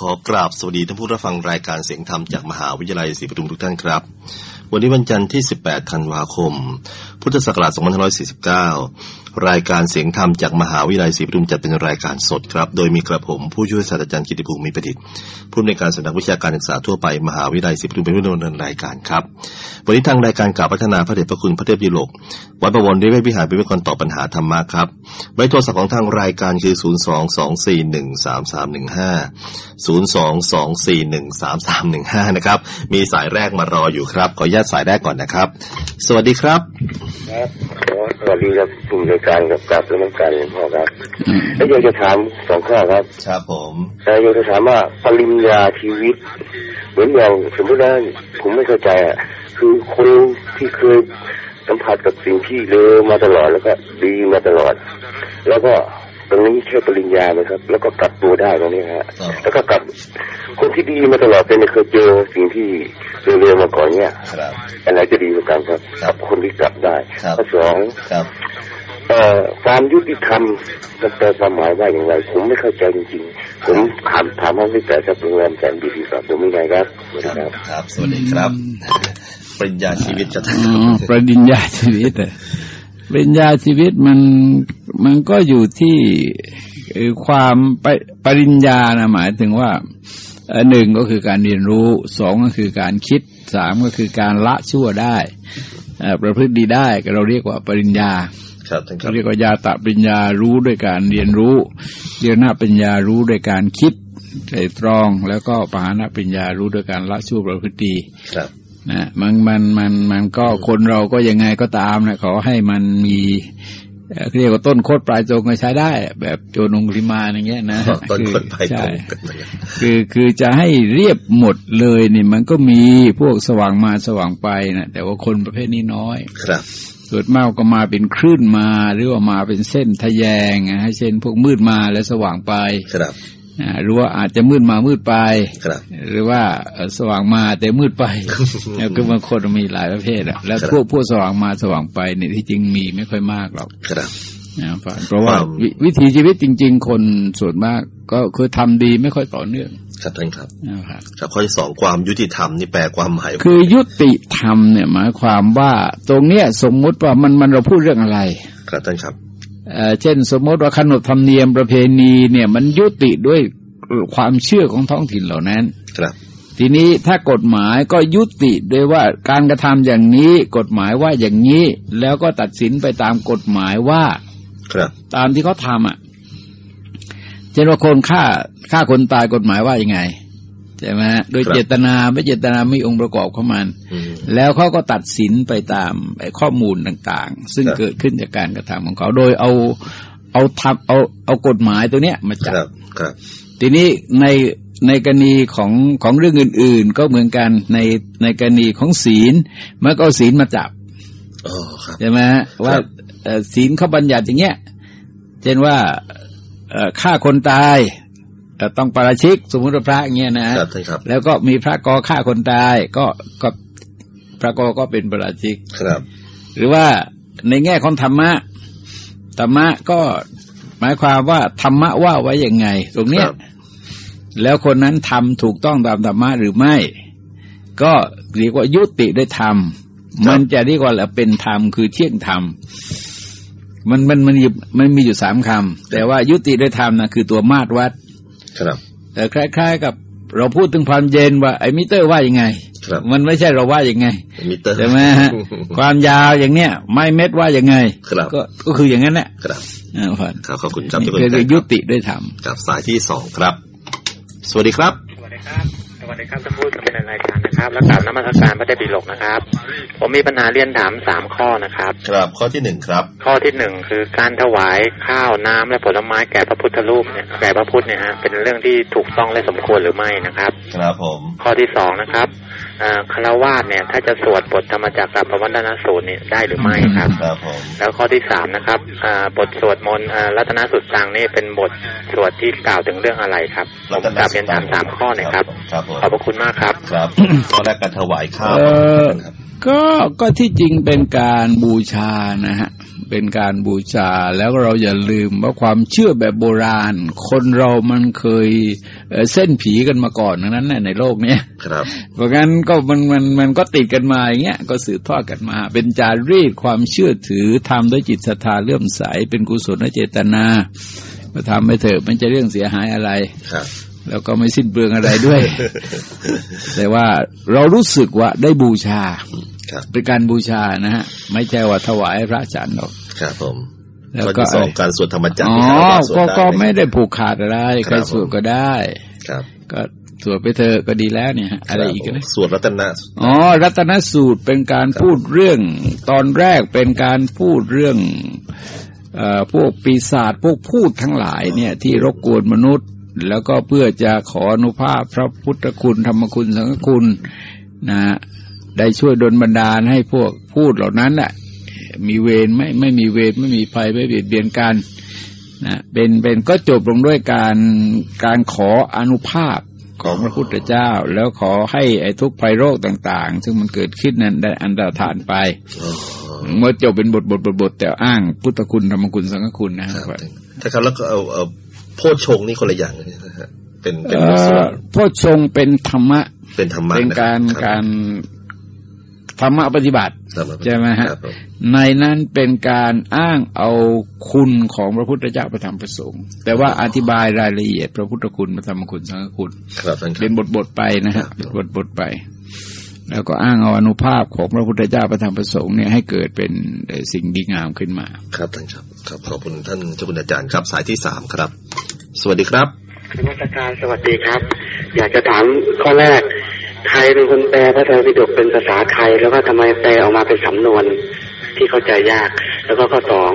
ขอกราบสวัสดีท่านผู้รับฟังรายการเสียงธรรมจากมหาวิทยาลัยศรีปทุมทุกท่านครับ วันนี้วันจันทร์ที่ 18 ธันวาคม พุทธศักราช 2549 รายการเสียงธรรมจากมหาวิทยาลัยศรีปทุมจัดเป็นรายการสดครับ โดยมีกระผมผู้ช่วยศาสตราจารย์กิติภูมิประดิษฐ์ผู้อำนวยการสำนักวิชาการศึกษาทั่วไปมหาวิทยาลัยศรีปทุมเป็นผู้ดำเนินรายการครับ วันนี้ทางรายการกล่าวพัฒนาพระเดชพระคุณพระเทพดิโลกวัดประวันได้ไว้วิหารเป็นวิกรตอบปัญหาธรรมะครับใบโทรศัพท์ของทางรายการคือ 0 2 2 4 1 3 3 1 5 0 2 2 4 1 3 3 1 5 นะครับ มีสายแรกมารออยู่ครับ ขออนุญาตสายแรกก่อนนะครับ สวัสดีครับ ครับสวัสดีครับกลุ่มรายการกับกับและน้ำการหลวงพ่อครับแล้วอยากจะถามสองข้อครับ ครับผมแต่อยากจะถามว่าปริญญาชีวิต เหมือนอย่างสมมติว่าผมไม่เข้าใจอะคือคนที่เคยสัมผัสกับสิ่งที่เลวมาตลอดแล้วก็ดีมาตลอด แล้วก็ต รงนี้ใช่ปริญญาไหมครับ แล้วก็กลับตัวได้ตรงนี้ฮะอ๋อแล้วก็กลับคนที่ดีมาตลอดเป็นยเคยเจอสิ่งที่เร็วๆมาก่อนเนี่ยครับอะไรจะดีกว่ากันครับครับกับคนที่กลับได้ครับข้อสองครับเอ่อความยุติธรรมมันแปลความหมายว่าอย่างไร ผมไม่เข้าใจจริงๆ ผมถามถามว่าไม่แต่จากโรงแรมแสนดีดีครับผมไม่ไงครับสวัสคดีรับครับครับ สวัสดีครับ ปริญญาชีวิตจะทอ๋อปริญญาชีวิตอะ ปริญญาชีวิตมันมันก็อยู่ที่เอ่อความปปริญญานะหมายถึงว่าเอ่อหนึ่งก็คือการเรียนรู้สองก็คือการคิดสามก็คือการละชั่วได้เอ่อประพฤติดีได้ก็เราเรียกว่าปริญญาำครับท่านครับเรียกว่ายาตะปริญญารู้ด้วยการเรียนรู้เรียนาปริญญารู้ด้วยการคิดไตรตรอง แล้วก็ปหานปริญญารู้ด้วยการละชั่วประพฤติดีครับ นะมันมันมันมันก็คนเราก็ยังไงก็ตามนะขอให้มันมีเอ่อเรียกว่าต้นโคตรปลายจงก็ใช้ได้ แบบโจนงคลิมาอย่างเงี้ยนะต้นคนไปตรใช่งกันเลยคือคือจะให้เรียบหมดเลยนี่มันก็มีพวกสว่างมาสว่างไปนะแต่ว่าคนประเภทนี้น้อยครับส่วนมากก็มาเป็นคลื่นมาหรือว่ามาเป็นเส้นทะแยงนะให้เช่นพวกมืดมาแล้วสว่างไปครับอ่า หรือว่าอาจจะมืดมามืดไปครับหรือว่าเอ่อสว่างมาแต่มืดไปแล้วคือบางคนมีหลายประเภทอะแล้วครับพวกพวกสว่างมาสว่างไปเนี่ยที่จริงมีไม่ค่อยมากหรอกครับนะเพราะว่าความวิวิถีชีวิตจริง ๆ คนส่วนมาก ก็คือทำดีไม่ค่อยต่อเนื่องครับท่านครับนะครับครับข้อที่สองความยุติธรรมนี่แปลความหมายคือยุติธรรมเนี่ยหมายความว่า ตรงเนี้ยสมมุติว่ามันมันเราพูดเรื่องอะไร ครับท่านครับ เอ่อเช่น สมมติว่าขนบธรรมเนียมประเพณีเนี่ยมันยุติด้วยความเชื่อของท้องถิ่นเหล่านั้น ครับ ทีนี้ถ้ากฎหมายก็ยุติด้วยว่าการกระทำอย่างนี้ กฎหมายว่าอย่างนี้ แล้วก็ตัดสินไปตามกฎหมายว่า ครับ ตามที่เขาทำอะเช่นว่าคนฆ่าฆ่าคนตายกฎหมายว่ายังไง ใช่ไหมฮะโดยเจตนาไม่เจตนามีองค์ประกอบของมันอืมแล้วเขาก็ตัดสินไปตามไอ้ข้อมูลต่างๆ ซึ่งครับเกิดขึ้นจากการกระทำของเขา โดยเอาเอาทำเอาเอากฎหมายตัวเนี้ยมาคจับรับครับทีนี้ในในกรณีของของเรื่องอื่น ๆ ก็เหมือนกันในในกรณีของศีลมันก็เอาศีลมาจับอ๋อครับใช่ไหมฮะว่าเอ่อศีลเขาบัญญัติอย่างเงี้ย เช่นว่าเอ่อฆ่าคนตาย เอ่อต้องปาราชิกสมมติว่าพระอย่างเงี้ยนะฮะครับท่านครับแล้วก็มีพระกอฆ่าคนตายก็ก็พระกอก็เป็นปาราชิกครับ หรือว่าในแง่ของธรรมะธรรมะก็หมายความว่าธรรมะว่าไว้อย่างไง ตรงเนี้ยครับแล้วคนนั้นทำถูกต้องตามธรรมะหรือไม่ ก็เรียกว่ายุติด้วยธรรม มันจะเรียกว่าเป็นธรรมคือเที่ยงธรรมมันมันมันมีมันมีอยู่สามคำแต่ว่ายุติด้วยธรรมนะคือตัวมาตรวัด ครับแต่คล้าย ๆ กับเราพูดถึงความเย็นว่าไอ้มิเตอร์ว่ายังไงครับมันไม่ใช่เราว่ายังไงมิเตอร์ใช่ไหมฮะความยาวอย่างเนี้ย ไม้เมตรว่ายังไงครับก็ก็คืออย่างนั้นแหละครับอ่าผ่านครับขอบคุณครับนี่ที่คือใจยุติด้วยธรรมกับสายที่สองครับ สวัสดีครับสวัสดีครับส วัสดีครับท่านผู้ดำเนินรายการนะครับ และกราบนมัสการพระเทพดิลกนะครับ ผมมีปัญหาเรียนถามสามข้อนะครับ ครับข้อที่หนึ่งครับ ข้อที่หนึ่งคือการถวายข้าวน้ำและผลไม้แก่พระพุทธรูปเนี่ยแก่พระพุทธเนี่ยฮะเป็นเรื่องที่ถูกต้องและสมควรหรือไม่นะครับ ครับผม ข้อที่สองนะครับเอ่อ คารวาสเนี่ย ถ้าจะสวดบทธรรมจักรกับพระวัฒนสูตรเนี่ยได้หรือไม่ครับครับผมแล้วข้อที่สามนะครับอ่าบทสวดมนต์อ่ารัตนสุดตังนี่เป็นบทสวดที่กล่าวถึงเรื่องอะไรครับผมกลับเรียนถามสามข้อหน่อยครับครับผมขอบพระคุณมากครับ ครับข้อแรกการถวายข้าวเออครับก็ก็ที่จริงเป็นการบูชานะฮะเป็นการบูชาแล้วเราอย่าลืมว่าความเชื่อแบบโบราณ คนเรามันเคย เส้นผีกันมาก่อนนั้นในโลกเนี้ยครับ เพราะงั้นก็มันมันมันก็ติดกันมาอย่างเงี้ยก็สืบทอดกันมา เป็นจารีตความเชื่อถือทำด้วยจิตศรัทธาเลื่อมใสเป็นกุศลเจตนามาทำไปเถอะมันจะเรื่องเสียหายอะไรครับแล้วก็ไม่สิ้นเปลืองอะไรด้วย แต่ว่าเรารู้สึกว่าได้บูชาครับเป็นการบูชานะฮะ ไม่ใช่ว่าถวายพระอาจารย์หรอก ครับผม แล้วข้อก็ที่สองการสวดธรรมจักรอ๋อที่เราสวดก็ได้ก็ไม่ได้ผูกขาดอะไรครับใครสวดก็ได้ ครับ ก็สวดไปเถอะก็ดีแล้วเนี่ยฮะอะไรอีกคบนะผมสวดรัตนะอ๋อรัตนสูตรเป็นการพูดเรื่อง ตอนแรกเป็นการพูดเรื่องเอ่อพวกปีศาจพวกพูดทั้งหลายเนี่ย ที่รบกวนมนุษย์ แล้วก็เพื่อจะขออนุภาพพระพุทธคุณธรรมคุณสังฆคุณนะได้ช่วยดลบันดาลให้พวกพูดเหล่านั้นแหละ มีเวรไม่ไม่มีเวรไม่มีภัยไม่เบียดเบียนกันนะเป็นเป็นก็จบลงด้วยการการขออนุภาพของพระพุทธเจ้า แล้วขอให้ไอ้ทุกข์ภัยโรคต่าง ๆ ซึ่งมันเกิดขึ้นนั้นได้อันตรธานไปอ๋อเมื่อจบเป็นบทบทบทบทแต่อ้างพุทธคุณธรรมคุณสังฆคุณนะคครัรับบถ้าครับแล้วก็เอาเอาโพชฌงค์นี่คนละอย่างเลยนะฮะเป็นเป็นเอ่ส่วอนโพชฌงค์เป็นธรรมะเป็นธรรมะเป็นการนะคบการ ธรรมะปฏิบัติธรรมะใช่ไหมฮะครับผมในนั้นเป็นการอ้างเอาคุณของพระพุทธเจ้าประธรรมประสงค์แต่ว่าอธิบายรายละเอียด พระพุทธคุณพระธรรมคุณสังฆคุณครับท่านคเป็รันบบทบทไปนะฮะครับเป็นบทบทไป แล้วก็อ้างเอาอนุภาพของพระพุทธเจ้าประธรรมประสงค์เนี่ยให้เกิดเป็นเอ่อสิ่งดีงามขึ้นมา ครับท่านครับครับขอบคุณท่านเจ้าคุณอาจารย์ครับสายที่สามครับ สวัสดีครับนมัสการสวัสดีครับ อยากจะถามข้อแรก ใครเป็นคนแปลพระไตรปิฎกเป็นภาษาไทย แล้วก็ทำไมแปลออกมาเป็นสำนวนที่เข้าใจยาก แล้วก็ข้อสอง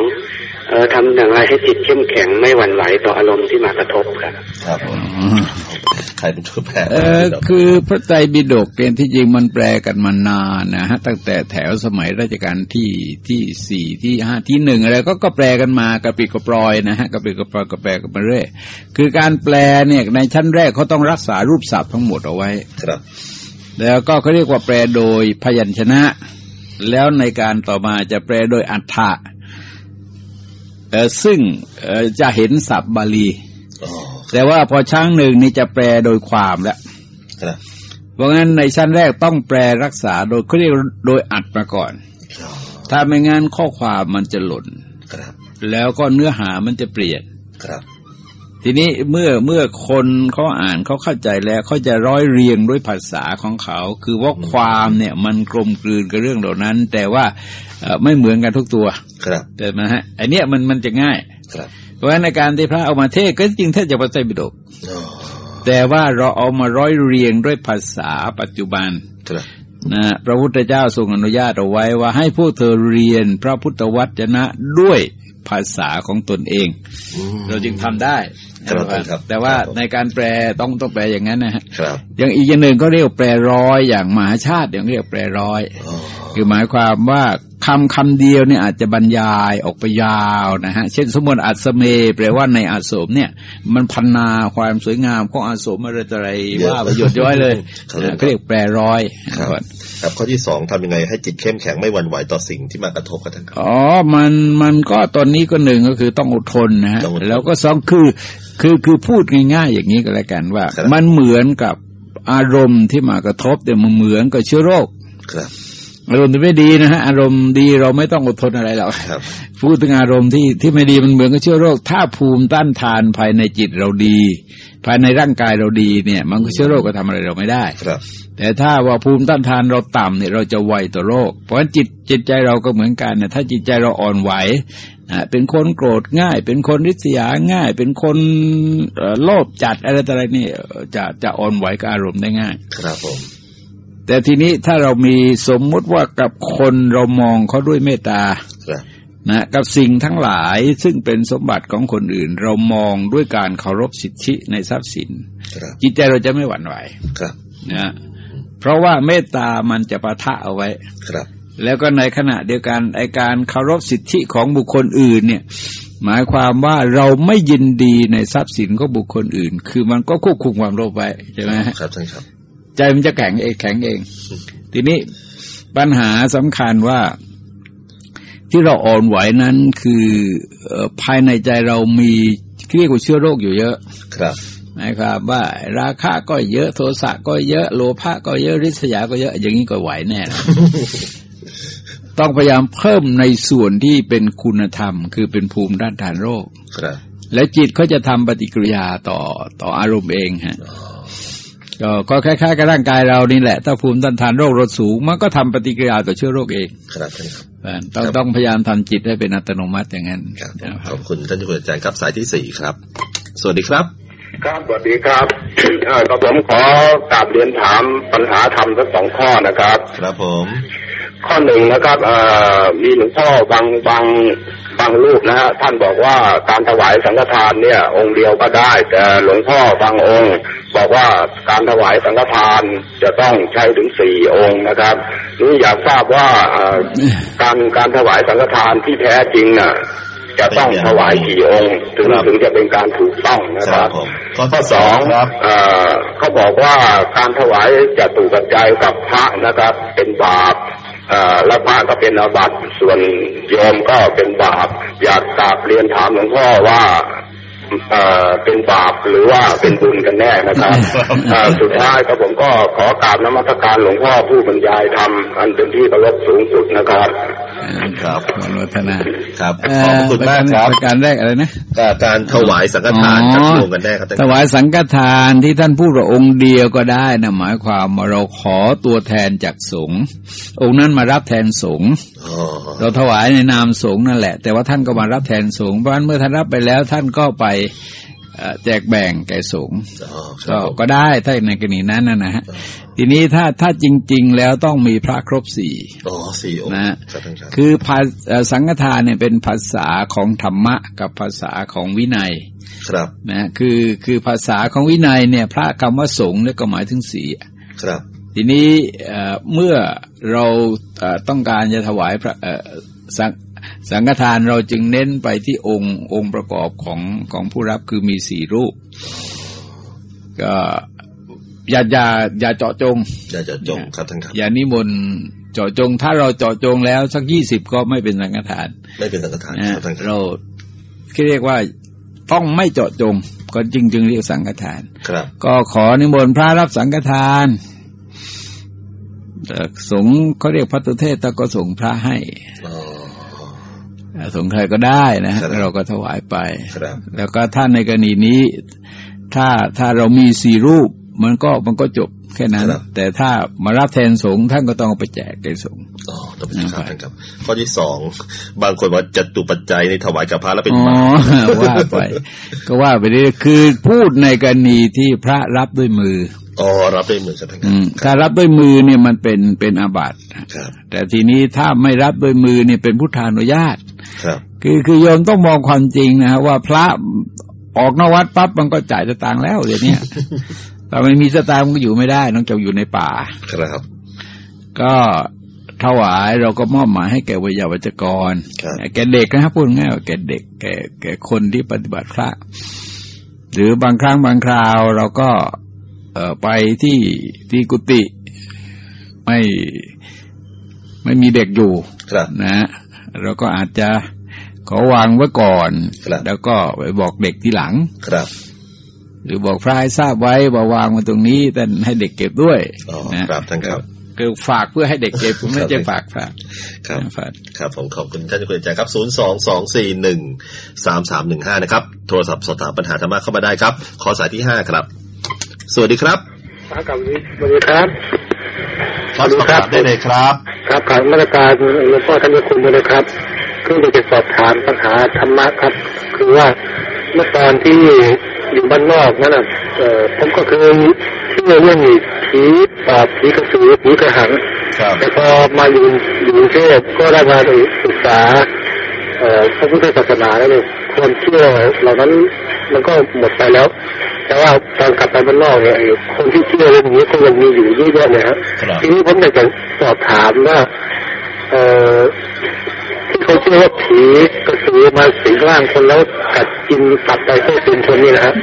เออทำอย่างไรให้จิตเข้มแข็งไม่หวั่นไหวต่ออารมณ์ที่มากระทบครับ ครับผมใครเป็นผู้แปลเออคือพระไตรปิฎกเนี่ยที่จริงมันแปลกันมานานนะฮะตั้งแต่แถวสมัยรัชกาลที่ที่สี่ที่ห้าที่หนึ่งอะไรก็ก็แปลกันมากระปิดกระปลอยนะฮะกระปิดกระปลอยก็แปลกันมาเรื่อยคือการแปลเนี่ยในชั้นแรกเขาต้องรักษารูปศัพท์ทั้งหมดเอาไว้ ครับ แล้วก็เขาเรียกว่าแปลโดยพยัญชนะ แล้วในการต่อมาจะแปลโดยอัฏฐะเอ่อซึ่งเอ่อจะเห็นศัพท์บาลีอ๋อแต่ว่าพอช้างหนึ่งนี่จะแปลโดยความแล้วครับเพราะงั้นในชั้นแรกต้องแปลรักษาโดยเขาเรียกโดยอัดมาก่อนครับถ้าไม่งั้นข้อความมันจะหล่นครับแล้วก็เนื้อหามันจะเปลี่ยนครับ ทีนี้เมื่อเมื่อคนเขาอ่านเขาเข้าใจแล้วเขาจะร้อยเรียงด้วยภาษาของเขา คือว่าความเนี่ยมันกลมกลืนกับเรื่องเหล่านั้น แต่ว่าเอ่อไม่เหมือนกันทุกตัว ครับแต่นะฮะไอเนี้ยมันมันจะง่ายครับเพราะฉะนั้นในการที่พระเอามาเทศน์ก็จริงเทศจากพระไตรปิฎกอ๋อแต่ว่าเราเอามาร้อยเรียงด้วยภาษาปัจจุบันครับนะพระพุทธเจ้าทรงอนุญาตเอาไว้ว่าให้พวกเธอเรียนพระพุทธวจนะด้วยภาษาของตนเองอืมเราจึงทำได้ ครับครับแต่ว่าครับผมในการแปลต้องต้องแปลอย่างนั้นนะฮะครับอย่างอีกอย่างหนึ่งก็เรียกว่าแปลร้อยอย่างมหาชาติอย่างเรียกแปลร้อยอ๋อคือหมายความว่า คำคำเดียวเนี่ยอาจจะบรรยายออกไปยาวนะฮะ เช่นสมมติอัศเมแปลว่าในอาสมเนี่ย มันพันนาความสวยงามของอาสมอะไรต่ออะไรว่าประโยชน์ย้อยเลยครับนะเขาเรียกแปลร้อยครับครับข้อที่สองทำยังไงให้จิตเข้มแข็งไม่หวั่นไหวต่อสิ่งที่มากระทบกับท่านครับอ๋อมันมันก็ตอนนี้ก็หนึ่งก็คือต้องอดทนนะฮะต้องอดทนแล้วก็สองคือคือคือพูดง่ายๆอย่างนี้ก็แล้วกันว่าครับมันเหมือนกับอารมณ์ที่มากระทบแต่มันเหมือนกับเชื้อโรคครับ อารมณ์ที่ไม่ดีนะฮะอารมณ์ดีเราไม่ต้องอดทนอะไรหรอกครับพูดถึงอารมณ์ที่ที่ไม่ดีมันเหมือนกับเชื้อโรค ถ้าภูมิต้านทานภายในจิตเราดี ภายในร่างกายเราดีเนี่ย มันก็เชื้อโรคก็ทำอะไรเราไม่ได้ครับแต่ถ้าว่าภูมิต้านทานเราต่ำเนี่ยเราจะไวต่อโรค เพราะฉะนั้นจิตจิตใจเราก็เหมือนกันเนี่ยถ้าจิตใจเราอ่อนไหวอะเป็นคนโกรธง่าย เป็นคนริษยาง่าย เป็นคนเอ่อโลภจัดอะไรต่ออะไรนี่เอ่อจะจะอ่อนไหวกับอารมณ์ได้ง่าย ครับผม แต่ทีนี้ถ้าเรามีสมมุติว่ากับคนเรามองเขาด้วยเมตตาครับนะกับสิ่งทั้งหลายซึ่งเป็นสมบัติของคนอื่น เรามองด้วยการเคารพสิทธิในทรัพย์สินครับจิตใจเราจะไม่หวั่นไหวครับนะเพราะว่าเมตตามันจะปะทะเอาไว้ครับ แล้วก็ในขณะเดียวกันไอการเคารพสิทธิของบุคคลอื่นเนี่ย หมายความว่าเราไม่ยินดีในทรัพย์สินของบุคคลอื่น คือมันก็ควบคุมความโลภไว้ใช่ไหมฮะครับท่านครับ ใจมันจะแข็งเองแข็งเอง ทีนี้ปัญหาสำคัญว่าที่เราอ่อนไหวนั้นคือภายในใจเรามีเรียกว่าเชื้อโรคอยู่เยอะ ครับนะครับว่าราคาก็เยอะโทสะก็เยอะโลภะก็เยอะริษยาก็เยอะ อย่างนี้ก็ไหวแน่ ต้องพยายามเพิ่มในส่วนที่เป็นคุณธรรม คือเป็นภูมิด้านทานโรค ครับ และจิตเขาจะทำปฏิกิริยาต่อต่ออารมณ์เองฮะ ก็ก็คล้ายๆกับร่างกายเรานี่แหละ ถ้าภูมิต้านทานโรคลดสูง มันก็ทำปฏิกิริยาต่อเชื้อโรคเองครับต้องต้องพยายามทำจิตให้เป็นอัตโนมัติอย่างนั้นขอบคุณท่านผู้อาจารย์ครับสายที่สี่ครับ สวัสดีครับ ครับสวัสดีครับก็ผมขอกราบเรียนถามปัญหาธรรมทั้งสองข้อนะครับ ครับผม ข้อหนึ่งนะครับมีหลวงพ่อบางบาง บางรูปนะฮะท่านบอกว่าการถวายสังฆทานเนี่ย องค์เดียวก็ได้ แต่หลวงพ่อบางองค์ บอกว่าการถวายสังฆทานจะต้องใช้ถึงสี่องค์นะครับนี่อยากทราบว่าการการถวายสังฆทานที่แท้จริงน่ะจะต้องถวายกี่องค์ถึงถึงจะเป็นการถูกต้องนะครับข้อสองเขาบอกว่าการถวายจะถูกกระจายกับพระนะครับ เป็นบาป แล้วพระก็เป็นอาบัติส่วนโยมก็เป็นบาปอยากกราบเรียนถามหลวงพ่อว่า เป็นบาปหรือว่าเป็นบุญกันแน่นะครับสุดท้ายก็ผมก็ขอกราบนมัสการหลวงพ่อผู้บรรยายธรรมอันเป็นที่เคารพสูงสุดนะครับครับอนุทนาครับขอบคุณมากครับการแรกอะไรนะการถวายสังฆทานจัดรวมกันได้ครับถวายสังฆทานที่ท่านพูดว่าองค์เดียวก็ได้นะหมายความว่าเราขอตัวแทนจากสงฆ์องค์นั้นมารับแทนสงฆ์เราถวายในนามสงฆ์นั่นแหละ แต่ว่าท่านก็มารับแทนสงฆ์เพราะฉะนั้นเมื่อท่านรับไปแล้ว ท่านก็ไปแจกแบ่งแก่สงฆ์ก็ก็ได้ถ้าในกรณีนั้นนะฮะทีนี้ถ้าถ้าจริง ๆ แล้วต้องมีพระครบสี่อ๋อสี่องค์นะคือภาสังฆทานเนี่ยเป็นภาษาของธรรมะ กับภาษาของวินัยครับนะคือคือภาษาของวินัยเนี่ย พระคำว่าสงฆ์เนี่ยก็หมายถึงสี่ครับ ทีนี้เมื่อเราต้องการจะถวายพระสังสังฆทานเราจึงเน้นไปที่องค์องค์ประกอบของของผู้รับคือมีสี่รูป ก็อย่าอย่าอย่าเจาะจง อย่าเจาะจงครับท่านครับอย่านิมนต์เจาะจง ถ้าเราเจาะจงแล้วสักยี่สิบก็ไม่เป็นสังฆทาน ไม่เป็นสังฆทานครับท่านเราเรียกว่าต้องไม่เจาะจง ก็จึงจึงเรียกสังฆทาน ครับ ก็ขอนิมนต์พระรับสังฆทาน สงฆ์เขาเรียกพระตุเทศแต่ก็ส่งพระให้สงใครก็ได้นะเราก็ถวายไป แล้วก็ท่านในกรณีนี้ ถ้าถ้าเรามีสี่รูป มันก็มันก็จบ แค่นั้น แต่ถ้ามารับแทนสงฆ์ท่านก็ต้องไปแจกแก่สงฆ์อ๋อต้องไปครับท่านครับ ข้อที่สองบางคนว่าจัตุปัจจัยในถวายกับพระแล้วเป็นบาปว่าไป ก็ว่าไปได้คือพูดในกรณีที่พระรับด้วยมืออ๋อรับด้วยมือครับท่านการรับด้วยมือเนี่ยมันเป็นเป็นอาบัติแต่ทีนี้ถ้าไม่รับด้วยมือเนี่ยเป็นพุทธานุญาตครับคือคือโยมต้องมองความจริงนะว่าพระออกนวัดปั๊บมันก็จ่ายสตางค์แล้วเดี๋ยวนี้ แต่มันมีสตางค์ก็อยู่ไม่ได้น้องจะอยู่ในป่าครับ ก็ถวายเราก็มอบหมายให้แก่วิยาวัจกร แก่เด็กนะครับพูดง่ายว่าแก่เด็กแก่แก่คนที่ปฏิบัติพระ หรือบางครั้งบางคราวเราก็เอไปที่ที่กุฏิไม่ไม่มีเด็กอยู่นะเราก็อาจจะขอวางไว้ก่อน แล้วก็ไปบอกเด็กทีหลังครับ หรือบอกพระให้ทราบไว้ว่าวางมาตรงนี้แต่ให้เด็กเก็บด้วยนะครับท่านครับคือฝากเพื่อให้เด็กเก็บผมไม่จะฝากฝากครับครับผมขอบคุณท่านคุณอาจารย์ครับศูนย์สองสองสี่หนึ่งสามสามหนึ่งห้านะครับ โทรศัพท์สอบถามปัญหาธรรมะเข้ามาได้ครับ ขอสายที่ห้าครับ สวัสดีครับครับสวัสดีครับสวัสดีครับได้เลยครับ ครับขอมาตรการหลวงพ่อท่านคุณเลยครับคือจะสอบถามปัญหาธรรมะครับ คือว่าเมื่อตอนที่ อยู่บ้านนอกนั่นน่ะเออผมก็เคยเชื่อเรื่องผีปอบผีกระสือผีกระหังแต่พอมาอยู่อยู่กรุงเทพก็ได้มาศึกษาเอ่อพระพุทธศาสนาแล้วเนี่ยความเชื่อเหล่านั้นมันก็หมดไปแล้ว แต่ว่าตอนกลับไปบ้านนอกเนี่ยคนที่เชื่อเรื่องนี้ก็ยังมีอยู่เยอะแยะเนี่ยครับทีนี้ผมอยากจะสอบถามว่าเอ่อที่เขาเชื่อว่าผีกระสือมาสิงร่างคนแล้วกัด กินตับไปพวกเป็นคนนี้นะครับ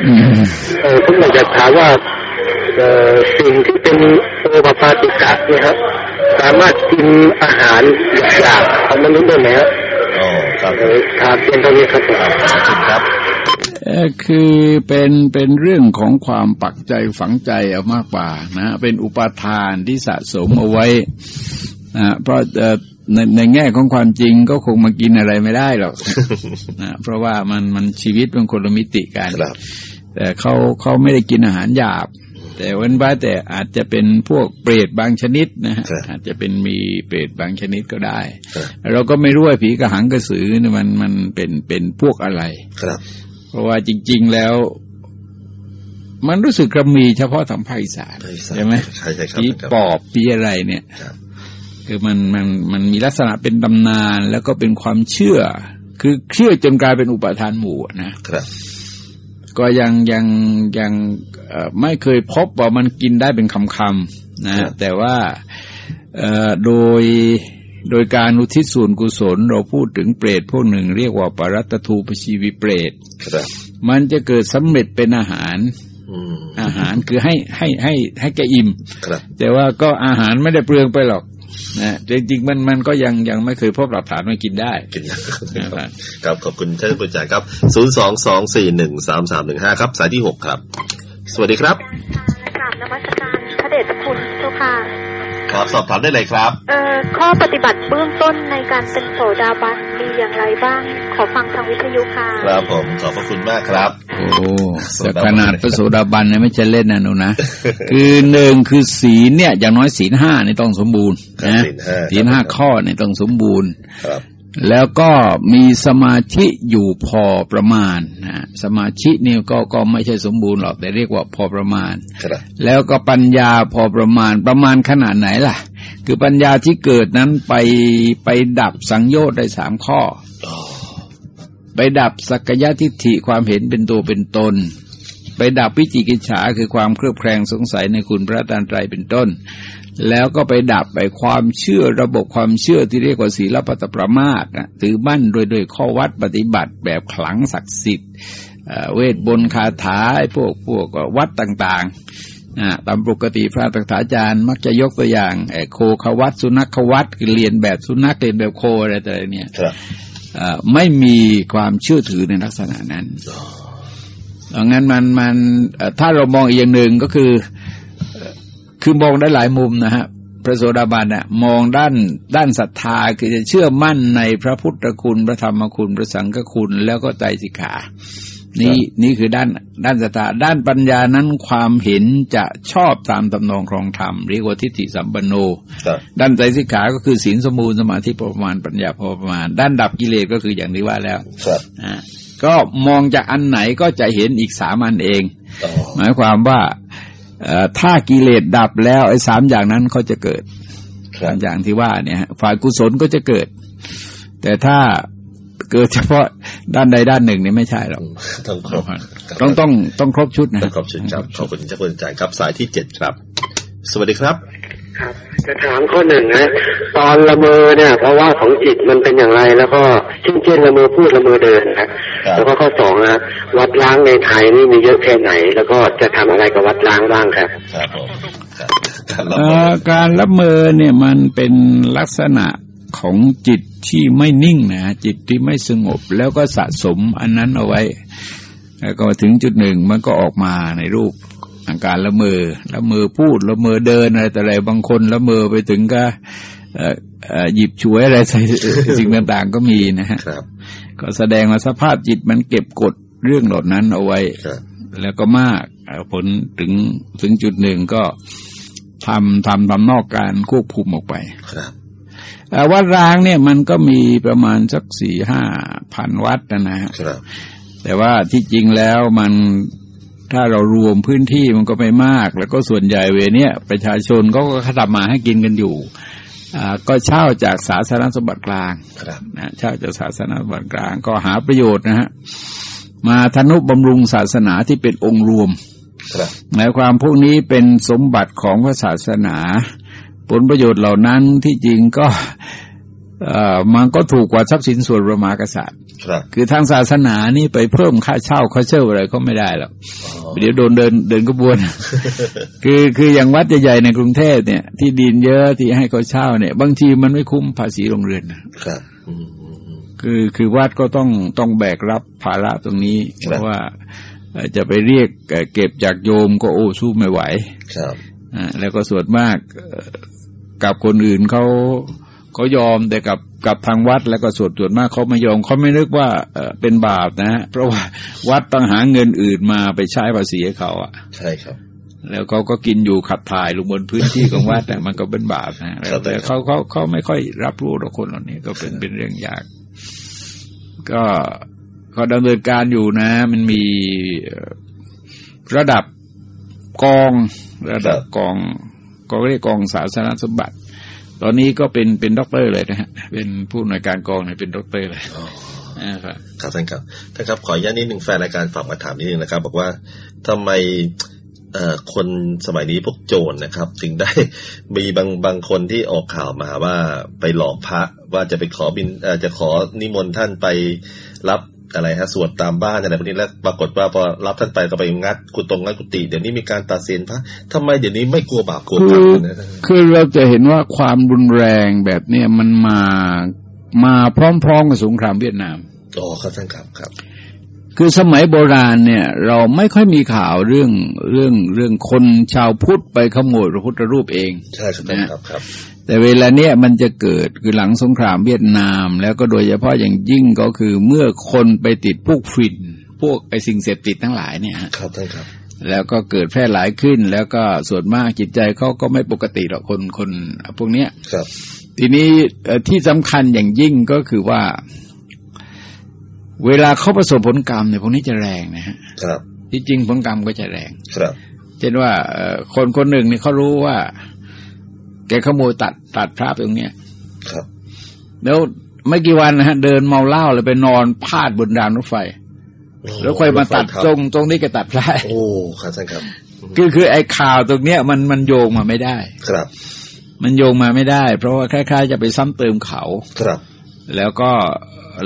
เออผมอยากจะถามว่าเอ่อสิ่งที่เป็นโอปปาติกะเนี่ยครับสามารถกินอาหารหยาบของมนุษย์ได้ไหมครับครับเออครับเป็นตรงนี้ครับครับขอบคุณครับเอ่อคือเป็นเป็นเรื่องของความปักใจฝังใจเอามากกว่านะ เป็นอุปทานที่สะสมเอาไว้นะเพราะเอ่อ ในในแง่ของความจริงก็คงมากินอะไรไม่ได้หรอกนะเพราะว่ามันมันชีวิตเป็นคนละมิติกันครับแต่เขาเขาไม่ได้กินอาหารหยาบ แต่วันบ้าแต่อาจจะเป็นพวกเปรตบางชนิดนะฮะครับอาจจะเป็นมีเปรตบางชนิดก็ได้ครับเราก็ไม่รู้ว่าผีกระหังกระสือเนี่ยมันมันเป็นเป็นพวกอะไรครับ เพราะว่าจริง ๆแล้วมันรู้สึกกระมีเฉพาะทางภาคอีสานภาคอีสานใช่ไหมใช่ใช่ครับผีครับปอบผีอะไรเนี่ย ครับคือมันมันมันมีลักษณะเป็นตำนานแล้วก็เป็นความเชื่อ คือเชื่อจนกลายเป็นอุปทานหมู่อะนะครับ ก็ยังยังยังเอ่อไม่เคยพบว่ามันกินได้เป็นคำๆนะแต่ว่าเอ่อโดยโดยการอุทิศส่วนกุศล เราพูดถึงเปรตพวกหนึ่ง เรียกว่าปรัตทูปชีวิเปรตครับมันจะเกิดสำเร็จเป็นอาหารอืมอาหารคือให้ให้ให้ให้แกอิ่มครับแต่ว่าก็อาหารไม่ได้เปลืองไปหรอก นะจริงๆมันมันก็ยังยังไม่เคยพบหลักฐานว่ากินได้กินยานะครับครับขอบคุณท่านผู้จัดครับศูนย์สองสองสี่หนึ่งสามสามหนึ่งห้าครับ สายที่หกครับ สวัสดีครับกราบนมัสการพระเดชพระคุณเจ้าค่ะ ครับ สอบถามได้เลยครับ เอ่อข้อปฏิบัติเบื้องต้นในการเป็นโสดาบันมีอย่างไรบ้าง ขอฟังทางวิทยุค่ะครับผมขอบพระคุณมากครับ โอ้แต่ขนาดพระโสดาบันเนี่ยไม่ใช่เล่นนะหนูนะ คือหนึ่งคือศีลเนี่ยอย่างน้อยศีลห้าเนี่ยต้องสมบูรณ์ครับนะศีลห้าศีลห้าข้อเนี่ยต้องสมบูรณ์ครับ แล้วก็มีสมาธิอยู่พอประมาณนะสมาธิเนี่ยก็ก็ไม่ใช่สมบูรณ์หรอกแต่เรียกว่าพอประมาณครับแล้วก็ปัญญาพอประมาณประมาณขนาดไหนล่ะ คือปัญญาที่เกิดนั้นไปไปดับสังโยชน์ได้สามข้ออ๋อไปดับสักยะทิฏฐิความเห็นเป็นตัวเป็นตน ไปดับวิจิกิจฉาคือความเครือบแคลงสงสัยในคุณพระดันตรัยเป็นต้น แล้วก็ไปดับไปความเชื่อระบบความเชื่อที่เรียกว่าศีลปัตตประมาทนะถือมั่นโดยโดยข้อวัดปฏิบัติแบบขลังศักดิ์สิทธิ์เอ่อเวทบนต์คาถาไอ้พวกพวกวัดต่างๆนะตามปกติพระตักถาจารย์ มักจะยกตัวอย่างไอ้โคขวัดสุนัขขวัดคือเรียนแบบสุนัขเรียนแบบโคอะไรต่ออะไรเนี่ยครับเอ่อไม่มีความเชื่อถือในลักษณะนั้นดังนั้นมันมันเอ่อถ้าเรามองอีกอย่างหนึ่งก็คือเอ่อ คือมองได้หลายมุมนะฮะพระโสดาบันน่ะมองด้านด้านศรัทธาคือจะเชื่อมั่นในพระพุทธคุณพระธรรมคุณพระสังฆคุณแล้วก็ใจสิกขา นี่นี่คือด้านด้านศรัทธาด้านปัญญานั้นความเห็นจะชอบตามตำนองครองธรรมเรียกว่าทิฏฐิสัมปันโนครับด้านใจสิกขา ก็คือศีลสมบูรณ์สมาธิพอประมาณปัญญาพอประมาณ ด้านดับกิเลสก็คืออย่างที่ว่าแล้วครับอ่าก็มองจากอันไหนก็จะเห็นอีกสามอันเองอ๋อหมายความว่าเอ่อ ถ้ากิเลสดับแล้วไอ้สามอย่างนั้นเขาจะเกิดครัสาบมอย่างที่ว่าเนี่ยฮะฝ่ายกุศลก็จะเกิด แต่ถ้าเกิดเฉพาะด้านใดด้านหนึ่งเนี่ยไม่ใช่หรอกต้องครบต้องต้องต้องครบชุดนะต้องครบชุดครับขอบคุณเจ้าคุณอาจารย์ครับสายที่เจ็ดครับ สวัสดีครับครับ จะถามข้อหนึ่งนะตอนละเมอเนี่ย เพราะว่าของจิตมันเป็นอย่างไร แล้วก็เช่นเช่นละเมอพูดละเมอเดินนะครับแล้วก็ข้อสองนะวัดล้างในไทยนี่มีเยอะแค่ไหน แล้วก็จะทำอะไรกับวัดล้างบ้างครับครับผมครับการรับเอ่อการละเมอเนี่ยมันเป็นลักษณะของจิตที่ไม่นิ่งนะจิตที่ไม่สงบ แล้วก็สะสมอันนั้นเอาไว้แล้วก็ถึงจุดหนึ่งมันก็ออกมาในรูป อาการละเมอละเมอพูดละเมอเดินอะไรแต่อะไรบางคนละเมอไปถึงก็เอ่อเอ่อหยิบฉวยอะไรใส่สิ่งต่างๆ ก็มีนะฮะครับก็แสดงว่าสภาพจิตมันเก็บกดเรื่องเหล่านั้นเอาไว้ครับแล้วก็มากเอ่อผลถึงถึงจุดหนึ่งก็ทำทำทำนอกการควบคุมออกไปครับเอ่อวัดร้างเนี่ยมันก็มีประมาณสักสี่ห้าพันวัดนะนะฮะครับแต่ว่าที่จริงแล้วมัน ถ้าเรารวมพื้นที่มันก็ไม่มาก แล้วก็ส่วนใหญ่เวเนี้ยประชาชนก็ก็ทำมาให้กินกันอยู่อ่าก็เช่าจากสาธารณสมบัติกลางครับนะเช่าจากศาสนาบันกลาง ก็หาประโยชน์นะฮะมาทนุบำรุงศาสนาที่เป็นองค์รวมครับหมายความพวกนี้เป็นสมบัติของพระศาสนา ผลประโยชน์เหล่านั้นที่จริงก็เอ่อ มันก็ถูกกว่าทรัพย์สินส่วนประมากษัตริย์ครับ คือทางศาสนานี่ไปเพิ่มค่าเช่าค่าเช่าอะไรก็ไม่ได้หรอกอ๋อเดี๋ยวโดนเดินเดินกระบวน คือคืออย่างวัดใหญ่ๆในกรุงเทพเนี่ย ที่ดินเยอะที่ให้เขาเช่าเนี่ย บางทีมันไม่คุ้มภาษีโรงเรือนนะครับอืมอืมอืมคคือคือวัดก็ต้องต้องแบกรับภาระตรงนี้ครับเพราะว่าเอ่อจะไปเรียกเอ่อเก็บจากโยมก็โอ้สู้ไม่ไหว ครับอ่าแล้วก็ส่วนมากเอ่อกับคนอื่นเขา เขายอมแต่กับกับทางวัดแล้วก็ส่วนส่วนมากเขาไม่ยอมเขาไม่นึกว่าเอ่อเป็นบาปนะฮะเพราะว่าวัดต้องหาเงินอื่นมาไปใช้ภาษีให้เขาอะใช่ครับ แล้วเขาก็กินอยู่ขับถ่ายลงบนพื้นที่ของวัดแต่มันก็เป็นบาปนะครับแต่เขาเขาเขาไม่ค่อยรับรู้หรอกคนเหล่านี้ก็เป็นเป็นเรื่องยาก ก็ก็ดำเนินการอยู่นะ มันมีเอ่อระดับกอง ระดับกองก็เรียกกองสาธารณสมบัติ ตอนนี้ก็เป็นเป็นด็อกเตอร์เลยนะฮะเป็นผู้อำนวยการกองเนี่ยเป็นด็อกเตอร์เลยอ๋อนะครับครับท่านครับท่านครับขออนุญาตนิดหนึ่งแฟนรายการฝากมาถามนิดนึงนะครับ บอกว่าทำไมเอ่อคนสมัยนี้พวกโจรนะครับถึงได้มีบางบางคนที่ออกข่าวมาว่าไปหลอกพระว่าจะไปขอบินเอ่อจะขอนิมนต์ท่านไปรับ อะไรฮะสวดตามบ้านอะไรพวกนี้แล้วปรากฏว่าพอรับท่านไปก็ไปงัดกุตงงัดกุฏิเดี๋ยวนี้มีการตัดสินพระทำไมเดี๋ยวนี้ไม่กลัวบาปกลัวคืกรรอมนะคือเราจะเห็นว่าความรุนแรงแบบเนี้ยมันมามาพร้อมๆกับสงครามเวียดนามอ๋อครับท่านครับครับ คือสมัยโบราณเนี่ย เราไม่ค่อยมีข่าวเรื่องเรื่องเรื่องคนชาวพุทธไปขโมยพระพุทธรูปเองใช่ครับท่านครับครับ แต่เวลาเนี้ยมันจะเกิดคือหลังสงครามเวียดนาม แล้วก็โดยเฉพาะอย่างยิ่งก็คือเมื่อคนไปติดพวกฝิ่นพวกไอสิ่งเสพติดทั้งหลายเนี่ยฮะครับท่านครับ แล้วก็เกิดแพร่หลายขึ้น แล้วก็ส่วนมากจิตใจเขาก็ไม่ปกติหรอกคนคนพวกเนี้ยครับ ทีนี้เอ่อที่สำคัญอย่างยิ่งก็คือว่า เวลาเขาประสบผลกรรมเนี่ยพวกนี้จะแรงนะฮะครับ ที่จริงผลกรรมก็จะแรงครับเช่นว่าเอ่อคนคนหนึ่งเนี่ยเขารู้ว่า แกขโมยตัดตัดพระไปตรงเนี้ยครับ แล้วไม่กี่วันนะฮะ เดินเมาเหล้าเลยไปนอนพาดบนรางรถไฟ แล้วค่อยมาตัดตรงตรงนี้แกตัดพระโอ้ครับท่านครับ คือคือไอ้ข่าวตรงเนี้ยมันมันโยงมาไม่ได้ ครับ มันโยงมาไม่ได้ เพราะว่าคล้ายๆ จะไปซ้ำเติมเขาครับ แล้วก็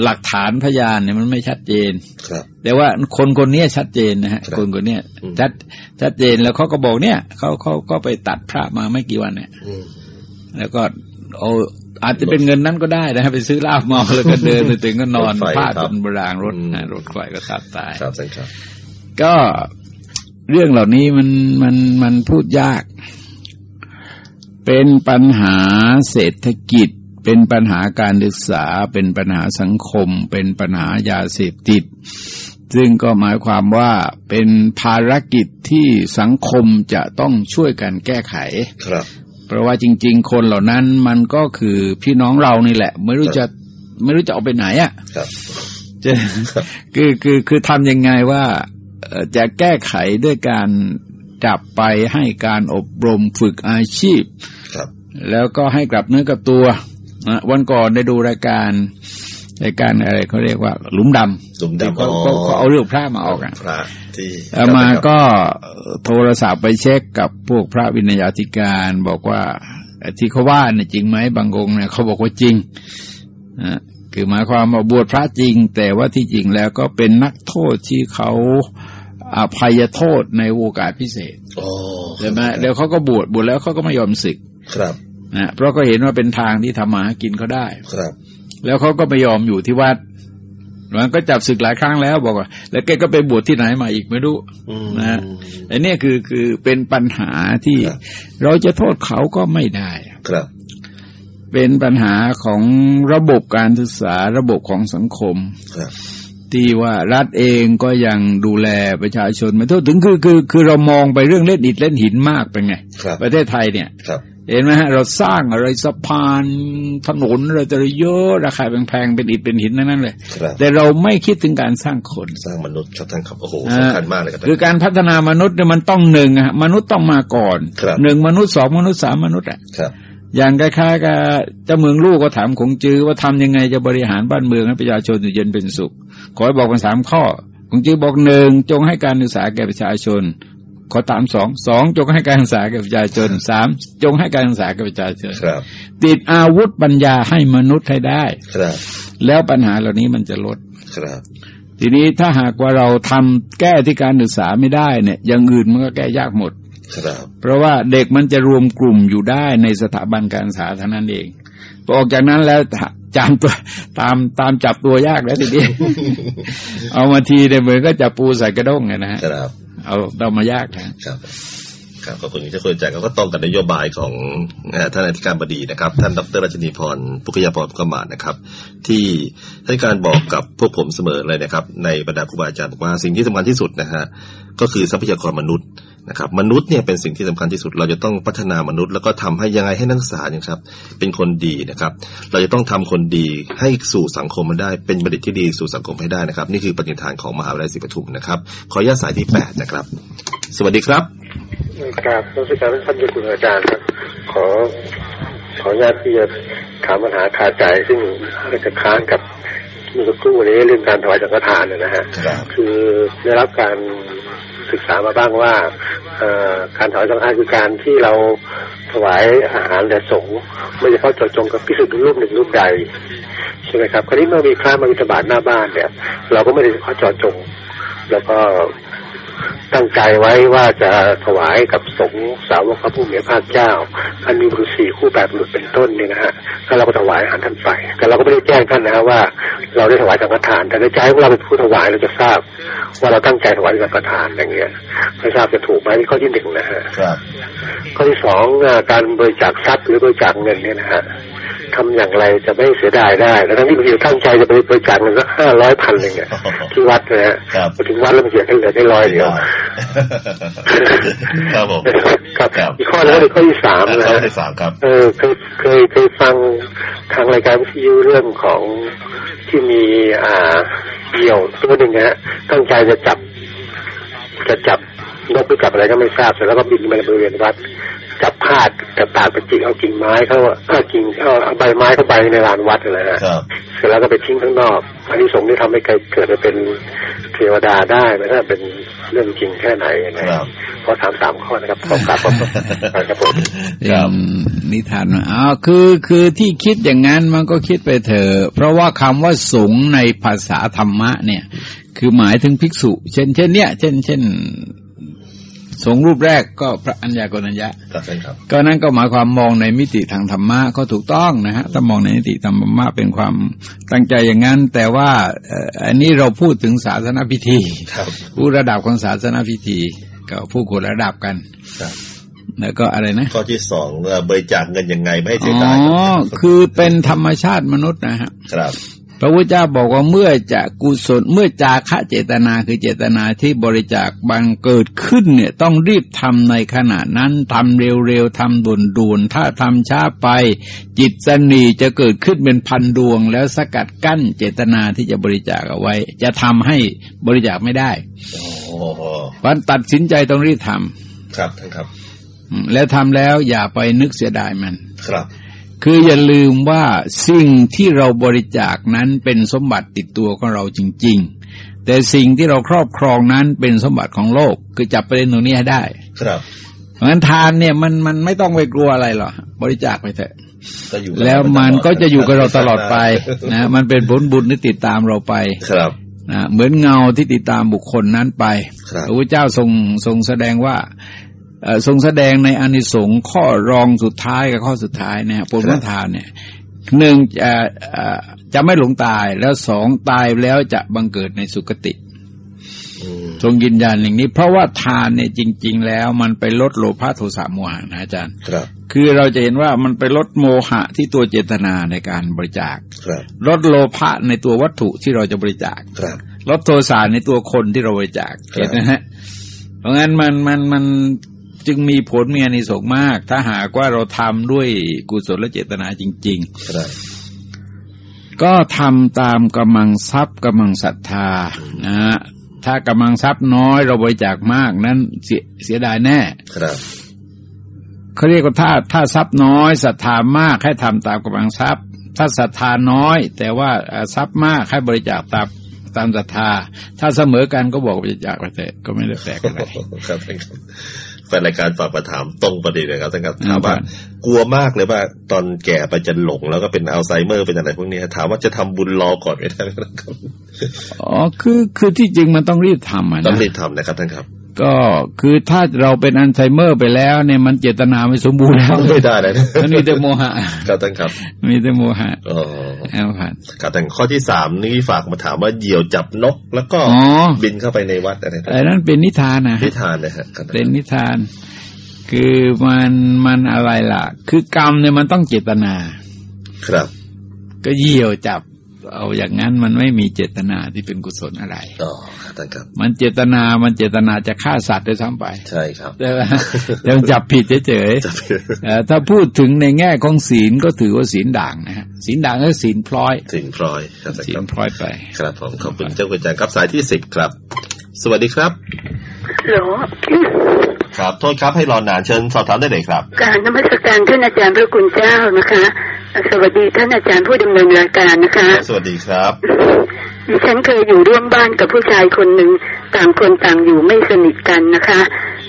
หลักฐานพยานเนี่ยมันไม่ชัดเจนครับ แต่ว่าคนคนเนี้ยชัดเจนนะฮะครับคนคนเนี้ยอืมชัดชัดเจนแล้วเขาก็บอกเนี่ยเขาเขาก็ไปตัดพระมาไม่กี่วันเนี่ยอืมแล้วก็เอาอาจจะเป็นเงินนั้นก็ได้นะฮะไปซื้อเหล้าเมาแล้วก็เดินไปถึงก็นอนรถไฟพาดครับบนรางรถอืมนะรถไฟก็ตัดตายครับท่านครับ ก็เรื่องเหล่านี้มันมันมันพูดยาก เป็นปัญหาเศรษฐกิจ เป็นปัญหาการศึกษา เป็นปัญหาสังคม เป็นปัญหายาเสพติด ซึ่งก็หมายความว่าเป็นภารกิจที่สังคมจะต้องช่วยกันแก้ไขครับ เพราะว่าจริง ๆ คนเหล่านั้นมันก็คือพี่น้องเรานี่แหละ ไม่รู้จะไม่รู้จะเอาไปไหนอะ่ะครับจะคือคือคือทำยังไงว่าเอ่อจะแก้ไขด้วยการจับไปให้การอบรมฝึกอาชีพครับแล้วก็ให้กลับเนื้อกลับตัว นะวันก่อนได้ดูรายการรายการอะไรเขาเรียกว่า หลุมดำหลุมดำที่เขาอ๋อเขาเขาเอาเรื่องพระมาออกอะพระที่เอามาก็โทรศัพท์ไปเช็คกับพวกพระวินัยาธิการบอกว่าไอ้ที่เขาว่าเนี่ยจริงไหมบางองค์เนี่ยเขาบอกว่าจริงนะคือหมายความว่าบวชพระจริง แต่ว่าที่จริงแล้วก็เป็นนักโทษที่เขาอภัยโทษในโอกาสพิเศษอ๋อใช่ไหมแล้วเขาก็บวชบวชแล้วเขาก็ไม่ยอมศึกครับ นะเพราะก็เห็นว่าเป็นทางที่ทำมาหากินเขาได้ครับ แล้วเขาก็ไม่ยอมอยู่ที่วัดมันก็จับศึกหลายครั้งแล้วบอกว่า แล้วแกก็ไปบวชที่ไหนมาอีกไม่รู้อืมนะฮะอันนี้คือคือเป็นปัญหาที่ครับเราจะโทษเขาก็ไม่ได้ครับ เป็นปัญหาของระบบการศึกษาระบบของสังคมครับที่ว่ารัฐเองก็ยังดูแลประชาชนไม่ทั่วถึงคือคือ คือเรามองไปเรื่องเล่นอิฐเล่นหินมากเป็นไงครับประเทศไทยเนี่ยครับ เห็นไหมฮะเราสร้างอะไรสะพานถนนอะไรแต่ละเยอะราคาแพงๆเป็นอิฐเป็นหินทั้งนั้นเลยครับแต่เราไม่คิดถึงการสร้างคนสร้างมนุษย์ครับท่านครับโอ้โหอ่าสำคัญมากเลยครับคือการพัฒนามนุษย์เนี่ยมันต้องหนึ่งอะฮะมนุษย์ต้องมาก่อนครับหนึ่งมนุษย์สองมนุษย์สามมนุษย์อะครับอย่างคล้ายๆกับเจ้าเมืองลูกก็ถามคงจื้อว่าทำยังไงจะบริหารบ้านเมืองให้ประชาชนอยู่เย็นเป็นสุข ขอให้บอกมาสามข้อคงจื้อบอกหนึ่งจงให้การศึกษาแก่ประชาชน ขอถามสองสองจงให้การศึกษาแก่ประชาชนสามจงให้การศึกษาแก่ประชาชนครับ ติดอาวุธปัญญาให้มนุษย์ให้ได้ ครับ แล้วปัญหาเหล่านี้มันจะลดครับ ทีนี้ถ้าหากว่าเราทำแก้ที่การศึกษาไม่ได้เนี่ยอย่างอื่นมันก็แก้ยากหมดครับเพราะว่าเด็กมันจะรวมกลุ่มอยู่ได้ในสถาบันการศึกษาเท่านั้นเองออกจากนั้นแล้วจามตัวตามตามจับตัวยากแล้วทีเดียวเอามาทีเนี่ยเหมือนก็จับปูใส่กระด้งไงนะฮะครับ เอาเรามายากนะครับครับขอบคุณที่คุยใจเราก็ตรงกับนโยบายของท่านอธิการบดีนะครับ ท่านดรรัชนีพรปุกยาพรกมาศนะครับ ที่ให้การบอกกับพวกผมเสมอเลยนะครับ ในบรรดาครูบาอาจารย์บอกว่าสิ่งที่สำคัญที่สุดนะฮะก็คือทรัพยากรมนุษย์นะครับมนุษย์เนี่ยเป็นสิ่งที่สำคัญที่สุด เราจะต้องพัฒนามนุษย์แล้วก็ทำให้ยังไงให้นักศึกษาเนี่ยครับ เป็นคนดีนะครับ เราจะต้องทำคนดีให้สู่สังคมมาได้ เป็นบัณฑิตที่ดีสู่สังคมให้ได้นะครับ นี่คือปฏิฐานของมหาวิทยาลัยศรีปทุมนะครับ ขออนุญาตสายที่แปดนะครับ สวัสดีครับกราบนมัสการท่านคุณอาจารย์ครับ ขอขออนุญาตที่จะถามปัญหาคาใจซึ่งอาจจะค้านกับเมื่อสักครู่นี้เรื่องการถวายสังฆทานนะฮะครับคือได้รับการ ศึกษามาบ้างว่าการถวายสังฆทานคือการที่เราถวายอาหารแด่สงฆ์ไม่เฉพาะเจาะจงกับพิสุทธิ์รูปหนึ่งรูปใดใช่ไหมครับ คราวนี้เมื่อมีพระมาบิณฑบาตหน้าบ้านเนี่ย เราก็ไม่ได้เฉพาะเจาะจง แล้วก็ ตั้งใจไว้ว่าจะถวายกับสงฆ์สาวกพระผู้มีพระภาคเจ้าอันมีบุรุษสี่คู่แปดบุรุษเป็นต้นเนี่ยนะฮะแล้วเราก็ถวายอาหารท่านไป แต่เราก็ไม่ได้แจ้งท่านนะฮะว่า เราได้ถวายสังฆทาน แต่ในใจของเราเป็นผู้ถวายเราจะทราบ ว่าเราตั้งใจถวายสังฆทานอย่างเงี้ยไม่ทราบจะถูกไหมนี่ข้อที่หนึ่งนะฮะครับข้อที่สองอ่าการบริจาคทรัพย์หรือบริจาคเงินเนี่ยนะฮะ ทำอย่างไรจะไม่เสียดายได้ แล้วทั้งที่บางทีตั้งใจจะไปบริจาคเงินสักห้าร้อยพันหนึ่งเนี่ยที่วัดนะฮะครับพอถึงวัดแล้วมันเสียแค่เหลือได้ร้อยเดียวครับผมครับครับอีกข้อนึงก็คือข้อที่สามนะข้อฮะที่สามครับเออเคยเคยเคยฟังทางรายการวิทยุเรื่องของที่มีอ่าเหยี่ยวตัวหนึ่งนะฮะตั้งใจจะจับจะจับนกหรือจับอะไรก็ไม่ทราบเสร็จแล้วก็บินมาในบริเวณวัด จับพาดจับปากไปจิกเอากิ่งไม้เขาเอากิ่งเอาเอาใบไม้เข้าไปในลานวัดนะฮะครับเสร็จแล้วก็ไปทิ้งข้างนอกอันนี้สงส์ที่ทำให้เกิดมาเป็นเทวดาได้ไหมถ้าเป็นเรื่องจริงแค่ไหนยังไงครับขอถามสามข้อนะครับขอกราบขอบคุณครับผมครับอืมนิทานมาอ้าวคือคือที่คิดอย่างนั้นมันก็คิดไปเถอะเพราะว่าคำว่าสงฆ์ในภาษาธรรมะเนี่ย คือหมายถึงภิกษุ เช่นเช่น เนี้ยเช่นเช่น สงฆ์รูปแรกก็พระอัญญากนัญญะครับท่านครับก็นั้นก็หมายความมองในมิติทางธรรมะก็ถูกต้องนะฮะถ้ามองในมิติธรรมะเป็นความตั้งใจอย่างนั้น แต่ว่าเอ่ออันนี้เราพูดถึงศาสนพิธีครับผู้ระดับของศาสนพิธี ก็ผู้คนระดับกันครับแล้วก็อะไรนะข้อที่สองเอ่อบริจาคเงินยังไงไม่ให้เสีอ๋ยอดายคือเป็นธรรมชาติมนุษย์นะฮะครับ พระพุทธเจ้าบอกว่าเมื่อจะกุศลเมื่อจาคะเจตนาคือเจตนาที่บริจาคบังเกิดขึ้นเนี่ยต้องรีบทำในขณะนั้นทำเร็วๆทำด่วนๆถ้าทำช้าไป จิตสนีจะเกิดขึ้นเป็นพันดวง แล้วสกัดกั้นเจตนาที่จะบริจาคเอาไว้ จะทำให้บริจาคไม่ได้โอ้โหวันตัดสินใจต้องรีบทครับท่านครับำอืมแล้วทำแล้วอย่าไปนึกเสียดายมันครับ คืออย่าลืมว่าสิ่งที่เราบริจาคนั้นเป็นสมบัติติดตัวของเราจริง ๆ แต่สิ่งที่เราครอบครองนั้นเป็นสมบัติของโลก คือจับประเด็นตรงนี้ให้ได้ ครับเพราะฉะนั้นทานเนี่ยมันมันไม่ต้องไปกลัวอะไรหรอกบริจาคไปเถอะก็อยู่กับแล้วมันก็จะอยู่กับเราตลอดไปนะนะมันเป็นผลบุญที่ติดตามเราไปครับนะเหมือนเงาที่ติดตามบุคคลนั้นไปครับพระพุทธเจ้าทรงทรงแสดงว่าเอ่อ ทรงแสดงในอานิสงส์ข้อรองสุดท้ายกับข้อสุดท้ายเนี่ยผลของทานเนี่ยหนึ่งจะเอ่อจะไม่หลงตายแล้วสองตายแล้วจะบังเกิดในสุคติอืมทรงยืนยันอย่างนี้ เพราะว่าทานเนี่ยจริง ๆ แล้วมันไปลดโลภะโทสะโมหะนะอาจารย์ครับ คือเราจะเห็นว่ามันไปลดโมหะที่ตัวเจตนาในการบริจาคครับลดโลภะในตัววัตถุที่เราจะบริจาคครับลดโทสะในตัวคนที่เราบริจาคครับเห็นนะฮะเพราะงั้นมันมันมัน จึงมีผลมีอานิสงส์มาก ถ้าหากว่าเราทำด้วยกุศลและเจตนาจริงครับๆก็ทำตามกำลังทรัพย์กำลังศรัทธานะฮะถ้ากำลังทรัพย์น้อยเราบริจาคมากนั้นเสียเสียดายแน่ครับเขาเรียกว่าถ้าถ้าทรัพย์น้อยศรัทธามากให้ทำตามกำลังทรัพย์ ถ้าศรัทธาน้อย แต่ว่าเอ่อทรัพย์มากให้บริจาคตามตามศรัทธา ถ้าเสมอกันก็บอกบริจาคไปเถอะก็ไม่ได้แปลกอะไรครับท่านครับ แฟนรายการฝากมาถามตรงประเด็นเลยครับท่านครับอืมถามว่าครับกลัวมากเลยว่าตอนแก่ไปจะหลงแล้วก็เป็นอัลไซเมอร์เป็นอะไรพวกนี้ถามว่าจะทำบุญรอก่อนไม่ได้ไหมครับอ๋อคือคือที่จริงมันต้องรีบทำอะต้องนะรีบทำนะครับท่านครับ ก็คือถ้าเราเป็นอัลไซเมอร์ไปแล้วเนี่ยมันเจตนาไม่สมบูรณ์แล้วไม่ได้เลยนะมันมีแต่โมหะครับท่านครับ มีแต่โมหะอ๋อเอาผ่านครับแต่ข้อที่สามนี่ฝากมาถามว่าเหยี่ยวจับนก แล้วก็อ๋อบินเข้าไปในวัดอะไรไอ้นั้นเป็นนิทานนะนิทานนะฮะครับเป็นนิทาน คือมันมันอะไรล่ะ คือกรรมเนี่ยมันต้องเจตนา ครับ ก็เยี่ยวจับ เอาอย่างนั้นมันไม่มีเจตนาที่เป็นกุศลอะไรอ๋อครับท่านครับมันเจตนามันเจตนาจะฆ่าสัตว์ด้วยซ้ำไป ใช่ครับใช่ไหมแต่มันจับผิดเฉยจับๆเอ่อถ้าพูดถึงในแง่ของศีลก็ถือว่าศีลด่างนะฮะศีลด่างก็ศีลพลอยถึงพลอยครับท่านศีคลรับพลอยไป ครับผมขอบคุณเจ้าคุณอาจารย์ครับสายที่สิบครับ สวัสดีครับหรอครับโทษครับให้รอนานเชิญสอบถามได้เลยครับ การนมัสการท่านอาจารย์พระคุณเจ้านะคะ สวัสดีท่านอาจารย์ผู้ดำเนินรายการนะคะ สวัสดีครับดิฉันเคยอยู่ร่วมบ้านกับผู้ชายคนหนึ่งต่างคนต่างอยู่ไม่สนิทกันนะคะ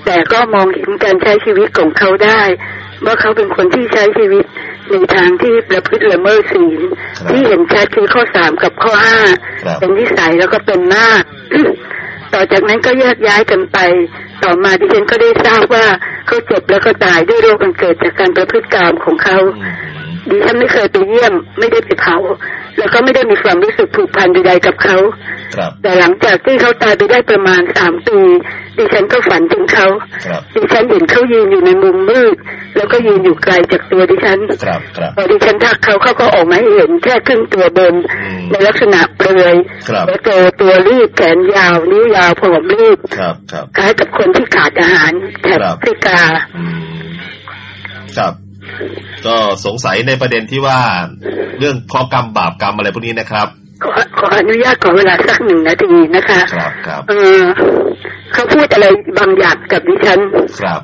แต่ก็มองเห็นการใช้ชีวิตของเขาได้ว่าเขาเป็นคนที่ใช้ชีวิตในทางที่ประพฤติละเมิดศีลครับที่เห็นชัดคือข้อสามกับข้อห้าครับเป็นวิสัยแล้วก็เป็นมาก ต่อจากนั้นก็แยกย้ายกันไป ต่อมาดิฉันก็ได้ทราบว่าเขาเจ็บแล้วก็ตายด้วยโรคมันเกิดจากการประพฤติกรรมของเขาอืม ดิฉันไม่เคยไปเยี่ยม ไม่ได้ไปเผา แล้วก็ไม่ได้มีความรู้สึกผูกพันใดๆกับเขาครับแต่หลังจากที่เขาตายไปได้ประมาณสามปีดิฉันก็ฝันถึงเขาครับดิฉันเห็นเขายืนอยู่ในมุมมืด แล้วก็ยืนอยู่ไกลจากตัวดิฉันครับครับพอดิฉันทักเขาเขาก็ออกมาให้เห็นแค่ครึ่งตัวบนอืมในลักษณะเปลือยครับแล้วเจอตัวรีบแขนยาวนิ้วยาวผอมรีบครับครับคล้ายกับคนที่ขาดอาหารแถบครับแอฟริกาอืมครับ ก็สงสัยในประเด็นที่ว่าเรื่องข้อกรรมบาปกรรมอะไรพวกนี้นะครับ ขอขออนุญาตขอเวลาสักหนึ่งนาทีนะคะ ครับครับเออเขาพูดอะไรบางอย่างกับดิฉัน ครับ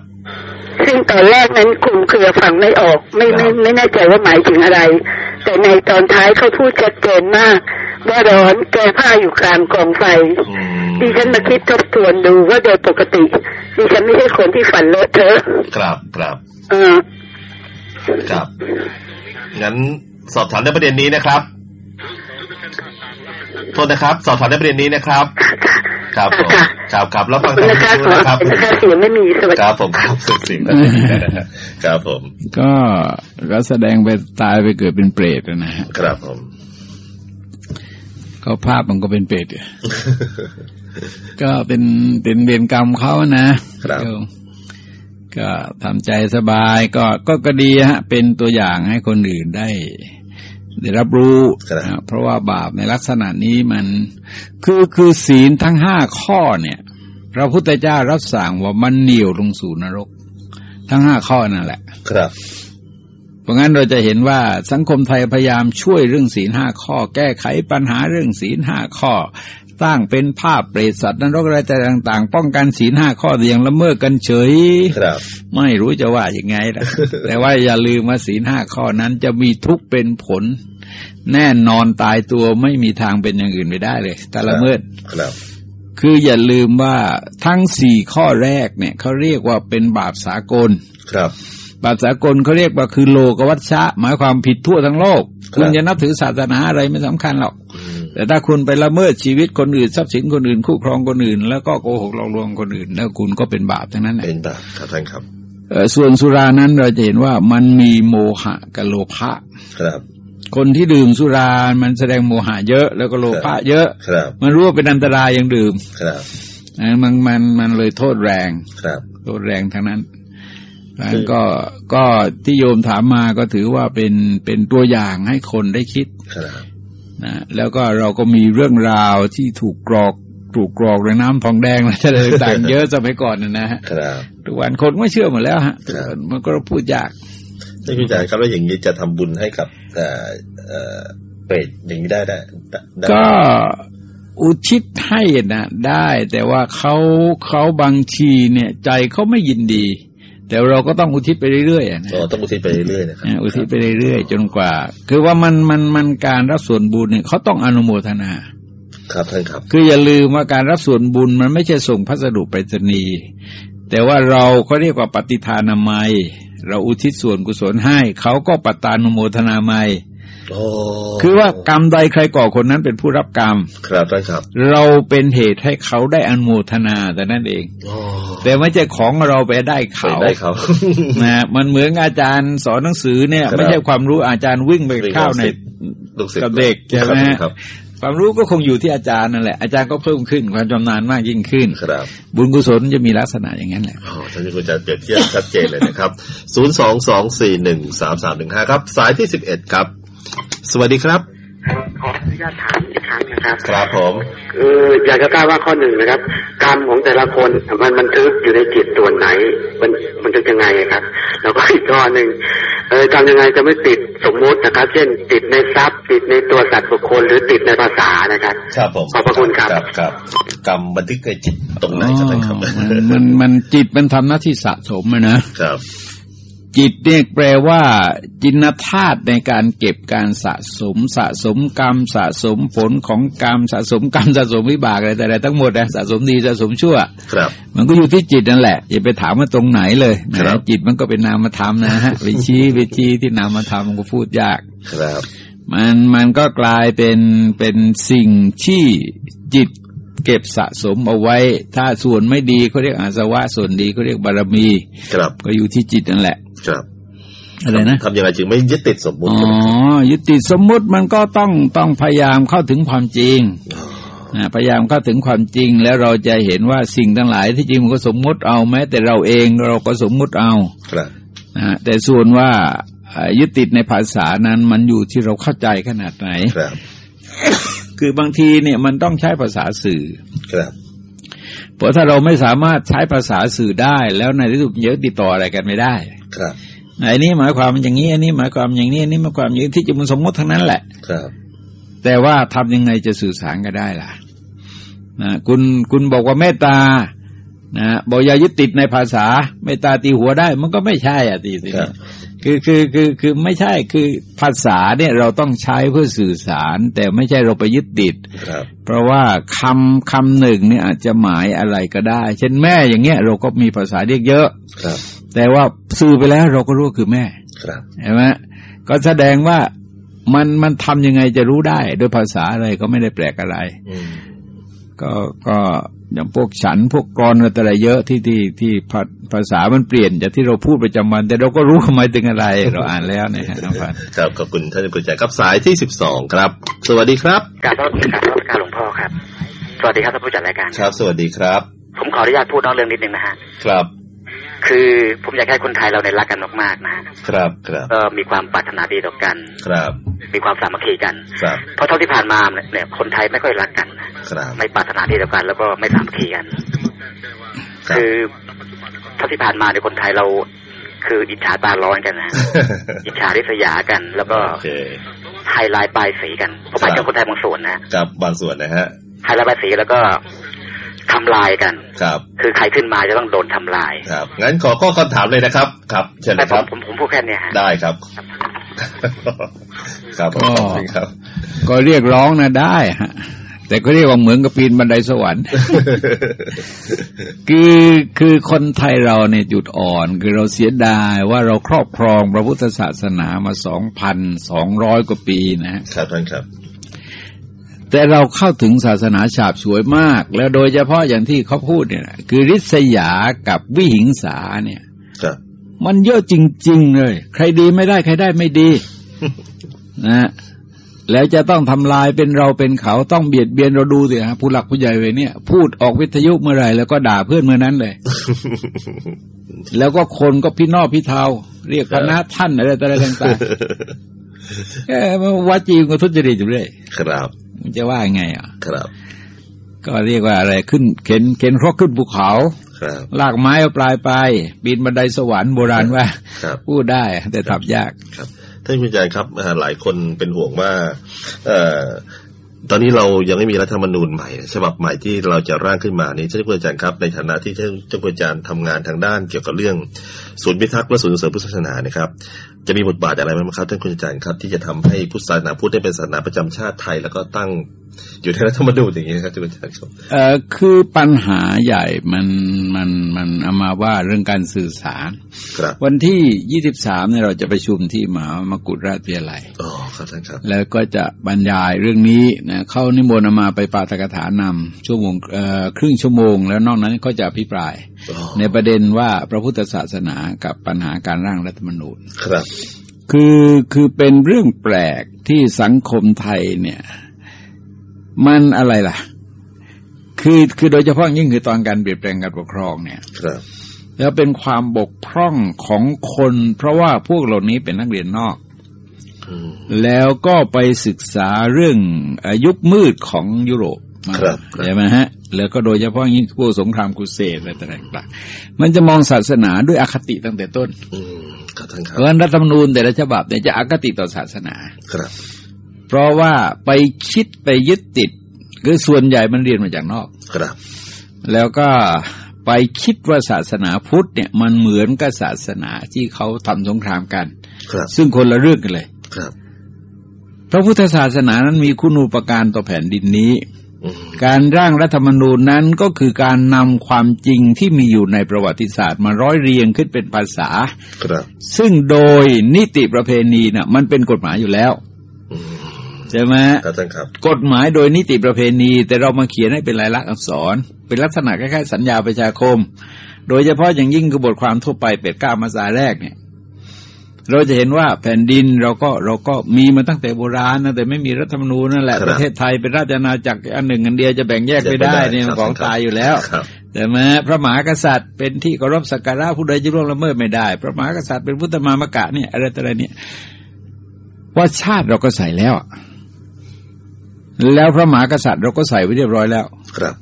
ซึ่งตอนแรกนั้นกลุ่มเครือฟังไม่ออก ไม่ไม่ไม่แน่ใจว่าหมายถึงอะไร แต่ในตอนท้ายเขาพูดชัดเจนมากว่าร้อนแก้ผ้าอยู่กลางกองไฟอืมดิฉันมาคิดทบทวนดูว่าโดยปกติดิฉันไม่ใช่คนที่ฝันเลอะเทอะครับครับเออ ครับ งั้นสอบถามในประเด็นนี้นะครับ โทษนะครับ สอบถามในประเด็นนี้นะครับ ครับผมครับครับแล้วฟังขอบทางคุณนะคะนี้ขอนะครับนะคะเสียงไม่มีสวัสคดีรับผมครับสุดสิ่งนั้นนะครับครับผม ก็ก็แสดงไปตายไปเกิดเป็นเปรตอะนะฮะครับผมก็ภาพมันก็เป็นเปรตอยู่ก็เป็นเป็นเวรกรรมเขานะครับ ก็ก็ทำใจสบายก็ก็ก็ดีฮะเป็นตัวอย่างให้คนอื่นได้ได้รับรู้ครับนะเพราะว่าบาปในลักษณะนี้มันคือคือศีลทั้งห้าข้อเนี่ยพระพุทธเจ้ารับสั่งว่ามันเหนียวลงสู่นรก ทั้งห้าข้อนั่นแหละ ครับ เพราะงั้นเราจะเห็นว่าสังคมไทยพยายามช่วยเรื่องศีลห้าข้อ แก้ไขปัญหาเรื่องศีลห้าข้อ สร้างเป็นภาพเปรตสัตว์นรกอะไรต่าง ๆ ป้องกันศีลห้าข้อแต่ยังละเมิดกันเฉยครับ ไม่รู้จะว่าอย่างไงล่ะแต่ว่าอย่าลืมว่าศีลห้าข้อนั้นจะมีทุกข์เป็นผล แน่นอนตายตัวไม่มีทางเป็นอย่างอื่นไปได้เลยแต่ละเมิดครับคืออย่าลืมว่าทั้งสี่ข้อแรกเนี่ยเขาเรียกว่าเป็นบาปสากล ครับ บาปสากลเขาเรียกว่าคือโลกวัชชะ หมายความผิดทั่วทั้งโลกครับคุณจะนับถือศาสนาอะไรไม่สำคัญหรอกอืมแต่ถ้าคุณไปละเมิดชีวิตคนอื่นทรัพย์สินคนอื่น คู่ครองคนอื่น แล้วก็โกหกหลอกลวงคนอื่น แล้วคุณก็เป็นบาปทั้งนั้นแหละเป็นบาปครับท่านครับเอ่อส่วนสุรานั้นเราจะเห็นว่ามันมีโมหะกับโลภะครับคนที่ดื่มสุรา มันแสดงโมหะเยอะ แล้วก็โลภะเยอะครับมันรู้ว่าเป็นอันตรายยังดื่ม ครับอ่ามันมันมันเลยโทษแรง ครับ โทษแรงทั้งนั้น แล้วก็ก็ที่โยมถามมาก็ถือว่าเป็นเป็นตัวอย่างให้คนได้คิดครับนะแล้วก็เราก็มีเรื่องราวที่ถูกกรอกถูกกรอกด้วยน้ำทองแดงอะไรต่างๆเยอะสมัยก่อนนะนะฮะครับทุกวันคนไม่เชื่อหมดแล้วฮะครับมันก็พูดยากท่านอาจารย์ครับแล้วอย่างนี้จะทำบุญให้กับเอ่อเอ่อเปรตอย่างนี้ได้ได้ได้ก็อุทิศให้นะได้ แต่ว่าเขาเขาบางทีเนี่ย ใจเขาไม่ยินดี แต่เราก็ต้องอุทิศไปเรื่อยๆอะนะอ๋อต้องอุทิศไปเรื่อยๆนะครับอ่าอุทิศไปเรื่อยๆจนกว่า คือว่ามันมันมันการรับส่วนบุญเนี่ยเขาต้องอนุโมทนา ครับท่านครับ คืออย่าลืมว่าการรับส่วนบุญมันไม่ใช่ส่งพัสดุไปรษณีย์แต่ว่าเราเขาเรียกว่าปฏิทานามัย เราอุทิศส่วนกุศลให้เขาก็ปตานุโมทนามัยโอ้ คือว่ากรรมใดใครก่อคนนั้นเป็นผู้รับกรรม ครับท่านครับ เราเป็นเหตุให้เขาได้อนโมทนาแต่นั่นเองโอ้แต่ไม่ใช่ของเราไปได้ไปเขาได้เขานะมันเหมือนอาจารย์สอนหนังสือเนี่ยครับไม่ใช่ความรู้อาจารย์วิ่งไปวิ่งเข้าในลูกศิษย์กับเด็กใช่ไหมครับความรู้ก็คงอยู่ที่อาจารย์นั่นแหละ อาจารย์ก็เพิ่มขึ้นความชำนาญมากยิ่งขึ้นครับ บุญกุศลจะมีลักษณะอย่างนั้นแหละอ๋อท่านผู้อาจารย์เปรียบเทียบชัดเจนเลยนะครับศูนย์สองสองสี่หนึ่งสามสามหนึ่งห้าครับ สายที่สิบเอ็ดครับ สวัสดีครับขออนุญาตถามอีกครั้งนะครับ ครับผมเอออยากจะทราบว่าข้อหนึ่งนะครับ กรรมของแต่ละคนมันบันทึกอยู่ในจิตส่วนไหน มันมันทึกยังไงครับ แล้วก็อีกข้อหนึ่งเออทำยังไงจะไม่ติดสมมุตินะครับ เช่น ติดในทรัพย์ ติดในตัวสัตว์บุคคลหรือติดในภาษานะครับครับผมขอบพระคุณครับครับครับกรรมบันทึกในจิตตรงไหนครับท่านครับอ๋อมันมันมันจิตมันทำหน้าที่สะสมอะนะครับ จิตเนี่ยแปลว่า จินธาตุในการเก็บการสะสม สะสมกรรม สะสมผลของกรรม สะสมกรรมสะสมวิบากอะไรแต่อะไรทั้งหมดนะสะสมดีสะสมชั่ว ครับ มันก็อยู่ที่จิตนั่นแหละอย่าไปถามว่าตรงไหนเลยนะครับจิตมันก็เป็นนามธรรมนะฮะไปชี้ไปชี้ที่นามธรรมมันก็พูดยากครับมันมันก็กลายเป็นเป็นสิ่งที่จิตเก็บสะสมเอาไว้ ถ้าส่วนไม่ดีเขาเรียกอาสวะส่วนดีเขาเรียกบารมี ครับ ก็อยู่ที่จิตนั่นแหละ ครับอะไรนะทำยังไงจึงไม่ยึดติดสมมุติอ๋อยึดติดสมมุติมันก็ต้องต้องพยายามเข้าถึงความจริงนะพยายามเข้าถึงความจริงแล้วเราจะเห็นว่าสิ่งทั้งหลายที่จริงมันก็สมมุติเอาแม้ แต่เราเองเราก็สมมุติเอาครับนะฮะแต่ส่วนว่าเอ่อยึดติดในภาษานั้นมันอยู่ที่เราเข้าใจขนาดไหนครับ คือบางทีเนี่ยมันต้องใช้ภาษาสื่อครับ เพราะถ้าเราไม่สามารถใช้ภาษาสื่อได้ แล้วในที่สุดเยอะติดต่ออะไรกันไม่ได้ ครับไอ้นี่หมายความอย่างนี้อันนี้หมายความอย่างนี้อันนี้หมายความอย่างนี้ที่จะมันสมมติทั้งนั้นแหละ ครับ แต่ว่าทำยังไงจะสื่อสารกันได้ล่ะนะคุณคุณบอกว่าเมตตา นะบอกอย่ายึดติดในภาษาเมตตาตีหัวได้ มันก็ไม่ใช่อะตีสิครับคือคือคือคือไม่ใช่คือภาษาเนี่ยเราต้องใช้เพื่อสื่อสาร แต่ไม่ใช่เราไปยึดติดครับเพราะว่าคำคำหนึ่งเนี่ยอาจจะหมายอะไรก็ได้ เช่นแม่อย่างเงี้ย เราก็มีภาษาเรียกเยอะครับ แต่ว่าสื่อไปแล้วเราก็รู้ว่าคือแม่ครับเห็นไหมก็แสดงว่ามันมันทำยังไงจะรู้ได้ ด้วยภาษาอะไรก็ไม่ได้แปลกอะไรอืมก็ก็ อย่างพวกฉันพวกกรอนอะไรเยอะที่ที่ที่ภาภาษามันเปลี่ยนจากที่เราพูดประจำวัน แต่เราก็รู้หมายถึงอะไร เราอ่านแล้วเนี่ยฮะน้องพันธุ์ครับขอบคุณท่านผู้อาจารย์ครับสายที่สิบสองครับ สวัสดีครับการรับการรับการหลวงพ่อครับ สวัสดีครับท่านผู้จัดรายการครับ สวัสดีครับ ผมขออนุญาตพูดนอกเรื่องนิดนึงนะฮะครับ คือผมอยากให้คนไทยเราเนี่ยรักกันมากๆนะฮะครับครับก็มีความปรารถนาดีต่อกัน ครับ มีความสามัคคีกัน ครับเพราะเท่าที่ผ่านมาเนี่ย คนไทยไม่ค่อยรักกันนะครับไม่ปรารถนาดีต่อกัน แล้วก็ไม่สามัคคีกันครับคือเท่าที่ผ่านมาในยคนไทยเรา คืออิจฉาตาร้อนกันนะอิจฉาริษยากัน แล้วก็โอเคไฮไลท์ปลายสีกันผมหมายถึงคนไทยบางส่วนนะกับบางส่วนนะฮะไฮไลท์ปลายสีแล้วก็ ทำลายกัน ครับ คือใครขึ้นมาจะต้องโดนทำลาย ครับ งั้นขอข้อคำถามเลยนะครับ ครับ เชิญเลแต่ยผครัมบผมผมพูดแค่เนี้ยฮะได้ครับ ครับผมขอบคุณครับก็เรียกร้องนะได้ฮะแต่ก็เรียกว่าเหมือนกับปีนบันไดสวรรค์ คือคือคนไทยเราเนี่ยจุดอ่อน คือเราเสียดายว่าเราครอบครองพระพุทธศาสนามาสองพันสองร้อยกว่าปีนะฮะครับท่านครับ แต่เราเข้าถึงศาสนาฉาบฉวยมาก แล้วโดยเฉพาะอย่างที่เขาพูดเนี่ยนะคือริษยากับวิหิงสาเนี่ยครับมันเยอะจริง ๆ เลย ใครดีไม่ได้ใครได้ไม่ดีนะฮะแล้วจะต้องทำลายเป็นเราเป็นเขาต้องเบียดเบียนเราดูสิฮะผู้หลักผู้ใหญ่เวยเนี่ย พูดออกวิทยุเมื่อไหร่แล้วก็ด่าเพื่อนเมื่อนั้นเลย แล้วก็คนก็พี่นอพี่เทาเรียกคณะท่านอะไรต่ออะไรต่างๆเอ้ ว่าจีนก็ทุจริตอยู่เลยครับมันจะว่ายังไงอะ ครับ ก็เรียกว่าอะไรขึ้นเข็นเข็นครกขึ้นภูเขาครับลากไม้เอาปลายไปปีนบันไดสวรรค์โบราณว่าครับพูดได้แต่ทำยากครับท่านผู้อาจารย์ครับอ่าหลายคนเป็นห่วงว่าเอ่อตอนนี้เรายังไม่มีรัฐธรรมนูญใหม่ฉบับใหม่ที่เราจะร่างขึ้นมานี้ท่านผู้อาจารย์ครับในฐานะที่ท่านผู้อาจารย์ทำงานทางด้านเกี่ยวกับเรื่องศูนย์พิทักษ์และศูนย์เสริมพุทธศาสนานะครับ จะมีบทบาทอะไรไหมครับท่านคุณอาจารย์ครับ ที่จะทำให้พุทธศาสนาพุทธได้เป็นศาสนาประจำชาติไทย แล้วก็ตั้ง อยู่ในรัฐธรรมนูญอย่างนี้นะครับท่านอาจารย์ครับเอ่อคือปัญหาใหญ่มันมันมันเอามาว่าเรื่องการสื่อสาร ครับ วันที่23เนี่ยเราจะไปชุมที่มหามกุฎราชวิทยาลัยอ๋อครับท่านครับ แล้วก็จะบรรยายเรื่องนี้นะเข้านิมนต์เอามาไปปาฐกถานำชั่วโมงเอ่อครึ่งชั่วโมง แล้วนอกนั้นก็จะอภิปรายอ๋อในประเด็นว่าพระพุทธศาสนากับปัญหาการร่างรัฐธรรมนูญครับคือคือเป็นเรื่องแปลกที่สังคมไทยเนี่ย มันอะไรล่ะ คือคือโดยเฉพาะยิ่งคือตอนการเปลี่ยนแปลงการปกครองเนี่ยครับแล้วเป็นความบกพร่องของคน เพราะว่าพวกเหล่านี้เป็นนักเรียนนอกอืมแล้วก็ไปศึกษาเรื่องอายุคมืดของยุโรปมาครับครับใช่ไหมฮะ แล้วก็โดยเฉพาะยิ่งพวกสงครามครูเสดอะไรต่างๆมันจะมองศาสนาด้วยอคติตั้งแต่ต้นอืมครับท่านคเพรับราะฉะนั้นรัฐธรรมนูญแต่ละฉบับเนี่ยจะอคติต่อศาสนาครับ เพราะว่าไปคิดไปยึดติด คือส่วนใหญ่มันเรียนมาจากนอกครับ แล้วก็ไปคิดว่าศาสนาพุทธเนี่ยมันเหมือนกับศาสนาที่เขาทำสงครามกัน ครับซึ่งคนละเรื่องกันเลย ครับ พระพุทธศาสนานั้นมีคุณูปการต่อแผ่นดินนี้อืมการร่างรัฐธรรมนูญนั้นก็คือการนำความจริงที่มีอยู่ในประวัติศาสตร์มาร้อยเรียงขึ้นเป็นภาษา ครับ ซึ่งโดยนิติประเพณีน่ะ มันเป็นกฎหมายอยู่แล้วอืม ใช่ไหมครับท่านครับ กฎหมายโดยนิติประเพณี แต่เรามาเขียนให้เป็นลายลักษณ์อักษร เป็นลักษณะคล้ายๆสัญญาประชาคม โดยเฉพาะอย่างยิ่งคือบทความทั่วไปเป็ดเก้ามาสาแรกเนี่ย เราจะเห็นว่าแผ่นดินเราก็เราก็มีมาตั้งแต่โบราณนะแต่ไม่มีรัฐธรรมนูญนั่นแหละครับประเทศไทยเป็นราชอาณาจักรอันหนึ่งอันเดียวจะแบ่งแยกไม่ได้แยกไม่ได้เนี่ยครับของครับตายอยู่แล้วครับแต่แม้พระมหากษัตริย์เป็นที่เคารพสักการะผู้ใดจะล่วงละเมิดไม่ได้ พระมหากษัตริย์เป็นพุทธมามกะเนี่ยอะไรต่ออะไรเนี่ยว่าชาติเราก็ใส่แล้วอะ แล้วพระมหากษัตริย์เราก็ใส่ไว้เรียบร้อยแล้ว ครับ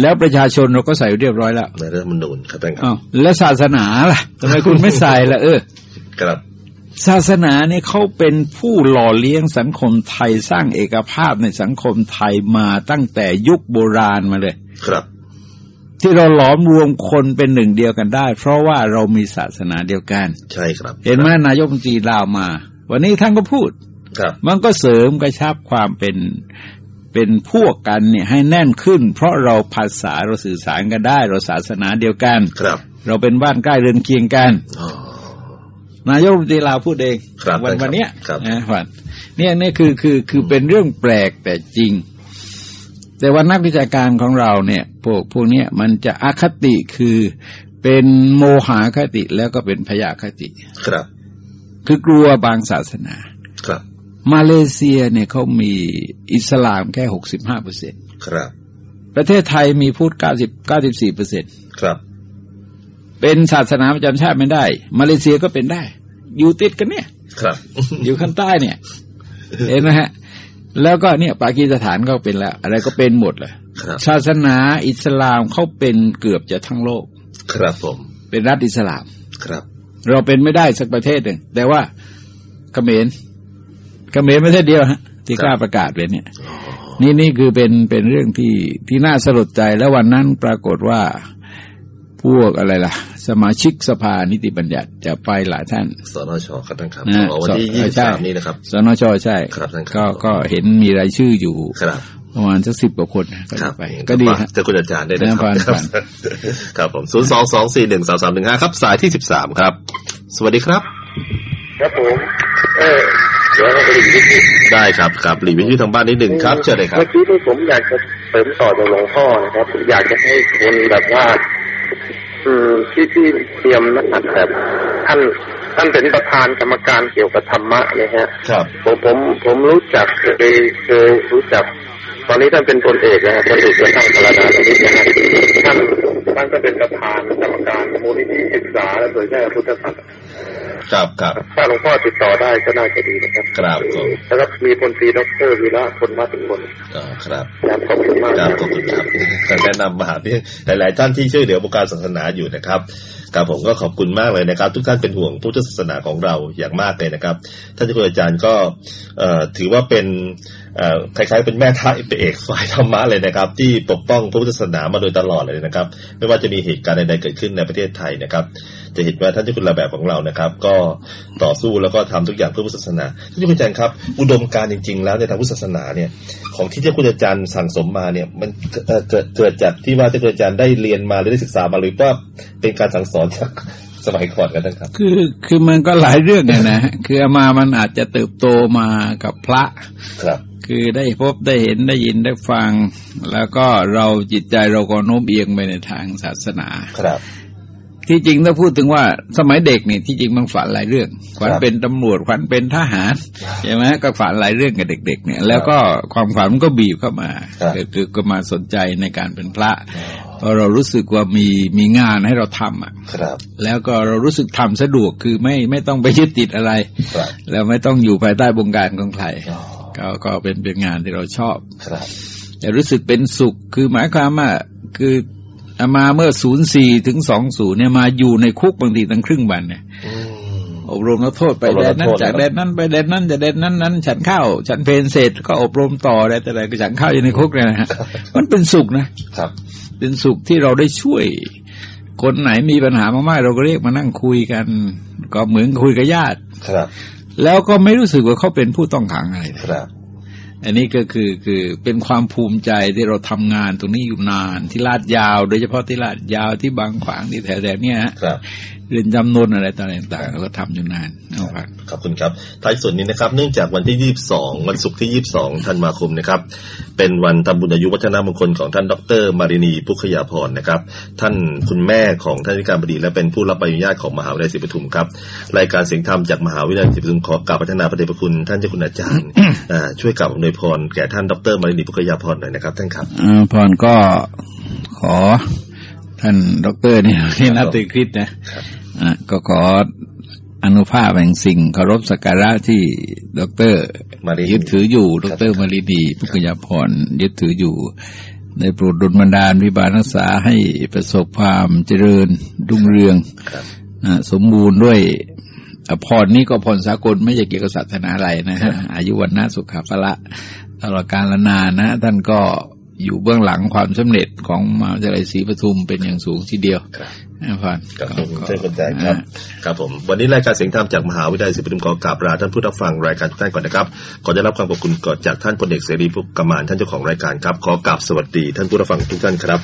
แล้วประชาชนเราก็ใส่ไว้เรียบร้อยแล้วในรัฐธรรมนูญครับท่านครับอ้าวแล้วศาสนาล่ะทำไมคุณไม่ใส่ล่ะเออ ครับ ศาสนาเนี่ยเขาเป็นผู้หล่อเลี้ยงสังคมไทยสร้างเอกภาพในสังคมไทยมาตั้งแต่ยุคโบราณมาเลย ครับ ที่เราหลอมรวมคนเป็นหนึ่งเดียวกันได้ เพราะว่าเรามีศาสนาเดียวกัน ใช่ครับ เห็นไหมนายกรัฐมนตรีลาวมา วันนี้ท่านก็พูดครับมันก็เสริมกระชับความเป็น เป็นพวกกันเนี่ยให้แน่นขึ้น เพราะเราภาษาเราสื่อสารกันได้ เราศาสนาเดียวกันครับ เราเป็นบ้านใกล้เรือนเคียงกันอ๋อนายกรัฐมนตรีลาวพูดเองครับวันครับวันเนี้ยครับนะวันเนี่ยนี่คือคือคือเป็นเรื่องแปลกแต่จริง แต่ว่านักวิชาการของเราเนี่ยพวกพวกเนี้ยมันจะอคติคือเป็นโมหะคติแล้วก็เป็นพยาคติ ครับ คือกลัวบางศาสนา ครับ มาเลเซียเนี่ยเขามีอิสลามแค่หกสิบห้าเปอร์เซ็นครับ ประเทศไทยมีพุทธเก้าสิบเก้าสิบสี่เปอร์เซ็นครับ เป็นศาสนาประจำชาติไม่ได้ มาเลเซียก็เป็นได้ อยู่ติดกันเนี่ย ครับ อยู่ข้างใต้เนี่ย เห็นไหมฮะ แล้วก็เนี่ยปากีสถานก็เป็นแล้ว อะไรก็เป็นหมดเลยครับศาสนาอิสลามเขาเป็นเกือบจะทั้งโลก ครับผม เป็นรัฐอิสลาม ครับ เราเป็นไม่ได้สักประเทศหนึ่งแต่ว่าเขมร เมรไม่ใช่เดียวฮะที่กล้าประกาศเป็นเนี่ย นี่นี่คือเป็นเป็นเรื่องที่ที่น่าสลดใจแล้ววันนั้นปรากฏว่าพวกอะไรล่ะ สมาชิกสภานิติบัญญัติจะไปหลายท่าน สนชครับท่านครับวันที่สยี่สิบสามนี้นะครับ สนชใช่ครับท่านครับก็ก็เห็นมีรายชื่ออยู่ครับประมาณสักสิบกว่าคนนะครับไป ก็ดีฮะเจอคุณอาจารย์ได้นะครัผ่านครับครับผมศูนย์สองสองสี่หนึ่งสามสามหนึ่งห้าครับ สายที่สิบสามครับ สวัสดีครับ ครับผมเออ ดี๋ยวเราไปดูที่ได้ครับครับหลีวิทยุทางบ้านนิดหนึ่งครับเชิญเลยครับเมื่อกี้ที่ผมอยากจะเสริมต่อจากหลวงพ่อนะครับอยากจะให้คนแบบว่าอืมที่ที่เตรียมนะครับแบบท่านท่านเป็นประธานกรรมการเกี่ยวกับธรรมะนะฮะครับผมผมผมรู้จักเคยเคยรู้จัก ตอนนี้ท่านเป็นพลเอกนะครับพลเอกเป็นทางพลนาตอนนี้นะฮะท่านท่านก็เป็นประธานกรรมการมูลนิธิศึกษาและเผยแพร่พุทธศาสนาครับครับถ้าหลวงพ่อติดต่อได้ก็น่าจะดีนะครับครับผมแล้วก็มีพลตรีดอกเตอรวีระคนมาถึงคนอ๋อครับครับขอบคุณมากครับขอบคุณครับการแนะนำมาหาพี่หลายๆท่านที่ช่วยเหลือวงการศาสนาอยู่นะครับครับผมก็ขอบคุณมากเลยนะครับ ทุกท่านเป็นห่วงพุทธศาสนาของเราอย่างมากเลยนะครับท่านเจ้าคุณอาจารย์ก็เอ่อถือว่าเป็นเอ่อคล้ายๆเป็นแม่ท้าเอกฝ่ายธรรมะเลยนะครับ ที่ปกป้องพระพุทธศาสนามาโดยตลอดเลยนะครับ ไม่ว่าจะมีเหตุการณ์ใดๆเกิดขึ้นในประเทศไทยนะครับ จะเห็นว่าท่านเจ้าคุณระแบบของเรานะครับ ก็ต่อสู้แล้วก็ทำทุกอย่างเพื่อพุทธศาสนาท่านเจ้าคุณอาจารย์ครับ อุดมการณ์จริง ๆ แล้วในทางพุทธศาสนาเนี่ยของที่เจ้าคุณอาจารย์สั่งสมมาเนี่ยมันเอ่อเกิดเกิดจากที่ว่าเจ้าคุณอาจารย์ได้เรียนมาหรือได้ศึกษามาหรือว่าเป็นการสั่งสอนจากสมัยก่อนกันท่านครับ คือคือมันก็หลายเรื่องอะนะคืออามามันอาจจะเติบโตมากับพระครับคือได้พบได้เห็นได้ยินได้ฟัง แล้วก็เราจิตใจเราก็โน้มเอียงไปในทางศาสนา ครับ ที่จริงถ้าพูดถึงว่าสมัยเด็กนี่ที่จริงมันฝันหลายเรื่องฝันเป็นตำรวจฝันเป็นทหารใช่ไหมก็ฝันหลายเรื่องกับเด็ก ๆ เนี่ย แล้วก็ความฝันมันก็บีบเข้ามาครับคือคือก็มาสนใจในการเป็นพระเพราะเรารู้สึกว่ามีมีงานให้เราทำอะครับแล้วก็เรารู้สึกทำสะดวกคือไม่ไม่ต้องไปยึดติดอะไรครับแล้วไม่ต้องอยู่ภายใต้บงการของใครอ๋อก็ก็เป็นเป็นงานที่เราชอบครับแต่รู้สึกเป็นสุขคือหมายความว่าคืออา มาเมื่อศูนย์สี่ถึงสองศูนย์เนี่ยมาอยู่ในคุกบางทีตั้งครึ่งวันเนี่ยอืมอบรมแล้วโทษไปอบรมแดรับนนั้นโทษจากนะครับแดนนั้นไปแดนนั้นจากแดนนั้นนั้น ฉันเข้า ฉันเพลนเสร็จก็อบรมต่อได้แต่อะไรก็ฉันเข้าอยู่ในคุกเนี่ยนะฮะมันเป็นสุขนะครับ เป็นสุขที่เราได้ช่วย คนไหนมีปัญหามากๆเราก็เรียกมานั่งคุยกัน ก็เหมือนคุยกับญาติครับ แล้วก็ไม่รู้สึกว่าเขาเป็นผู้ต้องขังอะไรเลยครับ อันนี้ก็คือคือเป็นความภูมิใจที่เราทำงานตรงนี้อยู่นาน ที่ลาดยาว โดยเฉพาะที่ลาดยาวที่บางขวางที่แถวๆเนี้ยฮะครับ เรียนจำนวนอะไรต่างๆเราก็ทำอยู่นานเอาครับขอบคุณครับ ท้ายส่วนนี้นะครับ เนื่องจากวันที่ 22 วันศุกร์ที่ 22 ธันวาคมนะครับ เป็นวันทำบุญอายุวัฒนมงคลของท่านดร มารินีพุคยาภรณ์นะครับ ท่านคุณแม่ของท่านอธิการบดี และเป็นผู้รับใบอนุญาตของมหาวิทยาลัยศรีปทุมครับ รายการเสียงธรรมจากมหาวิทยาลัยศรีปทุมขอกราบอาราธนาพระเดชพระคุณท่านเจ้าคุณอาจารย์อ่าช่วยกล่าวอำนวยพรแก่ท่านดร มารินีพุคยาภรณ์หน่อยนะครับ ท่านครับอ่าพรก็ขอ ท่านด็อกเตอร์นี่ที่นับถือคริสต์นะอ่าก็ขออนุภาพแห่งสิ่งเคารพสักการะที่ด็อกเตอร์มารินียึดถืออยู่คดรับรมารินีพุคยาภรณ์ยึดถืออยู่ในโปรดดลบันดาลอภิบาลรักษาให้ประสบความเจริญรุ่งเรืองครับอ่าสมบูรณ์ด้วยอ่าพรนี้ก็พรสากลไม่ใช่เกี่ยวกับศาสนาอะไรนะฮะอายุวรรณะสุขะพละตลอดกาลนานนะ ท่านก็ อยู่เบื้องหลังความสำเร็จของมหาวิทยาลัยศรีปทุมเป็นอย่างสูงทีเดียวครับนะพรครับก็ผมก็ท่านคุณใจครับ ครับผม วันนี้รายการเสียงธรรมจากมหาวิทยาลัยศรีปทุมขอกราบลาท่านผู้รับฟังรายการทุกท่านก่อนนะครับ ขอได้รับความขอบคุณก่อนจากท่านพลเอกเสรีพุกกมานท่านเจ้าของรายการครับ ขอกราบสวัสดีท่านผู้รับฟังทุกท่านครับ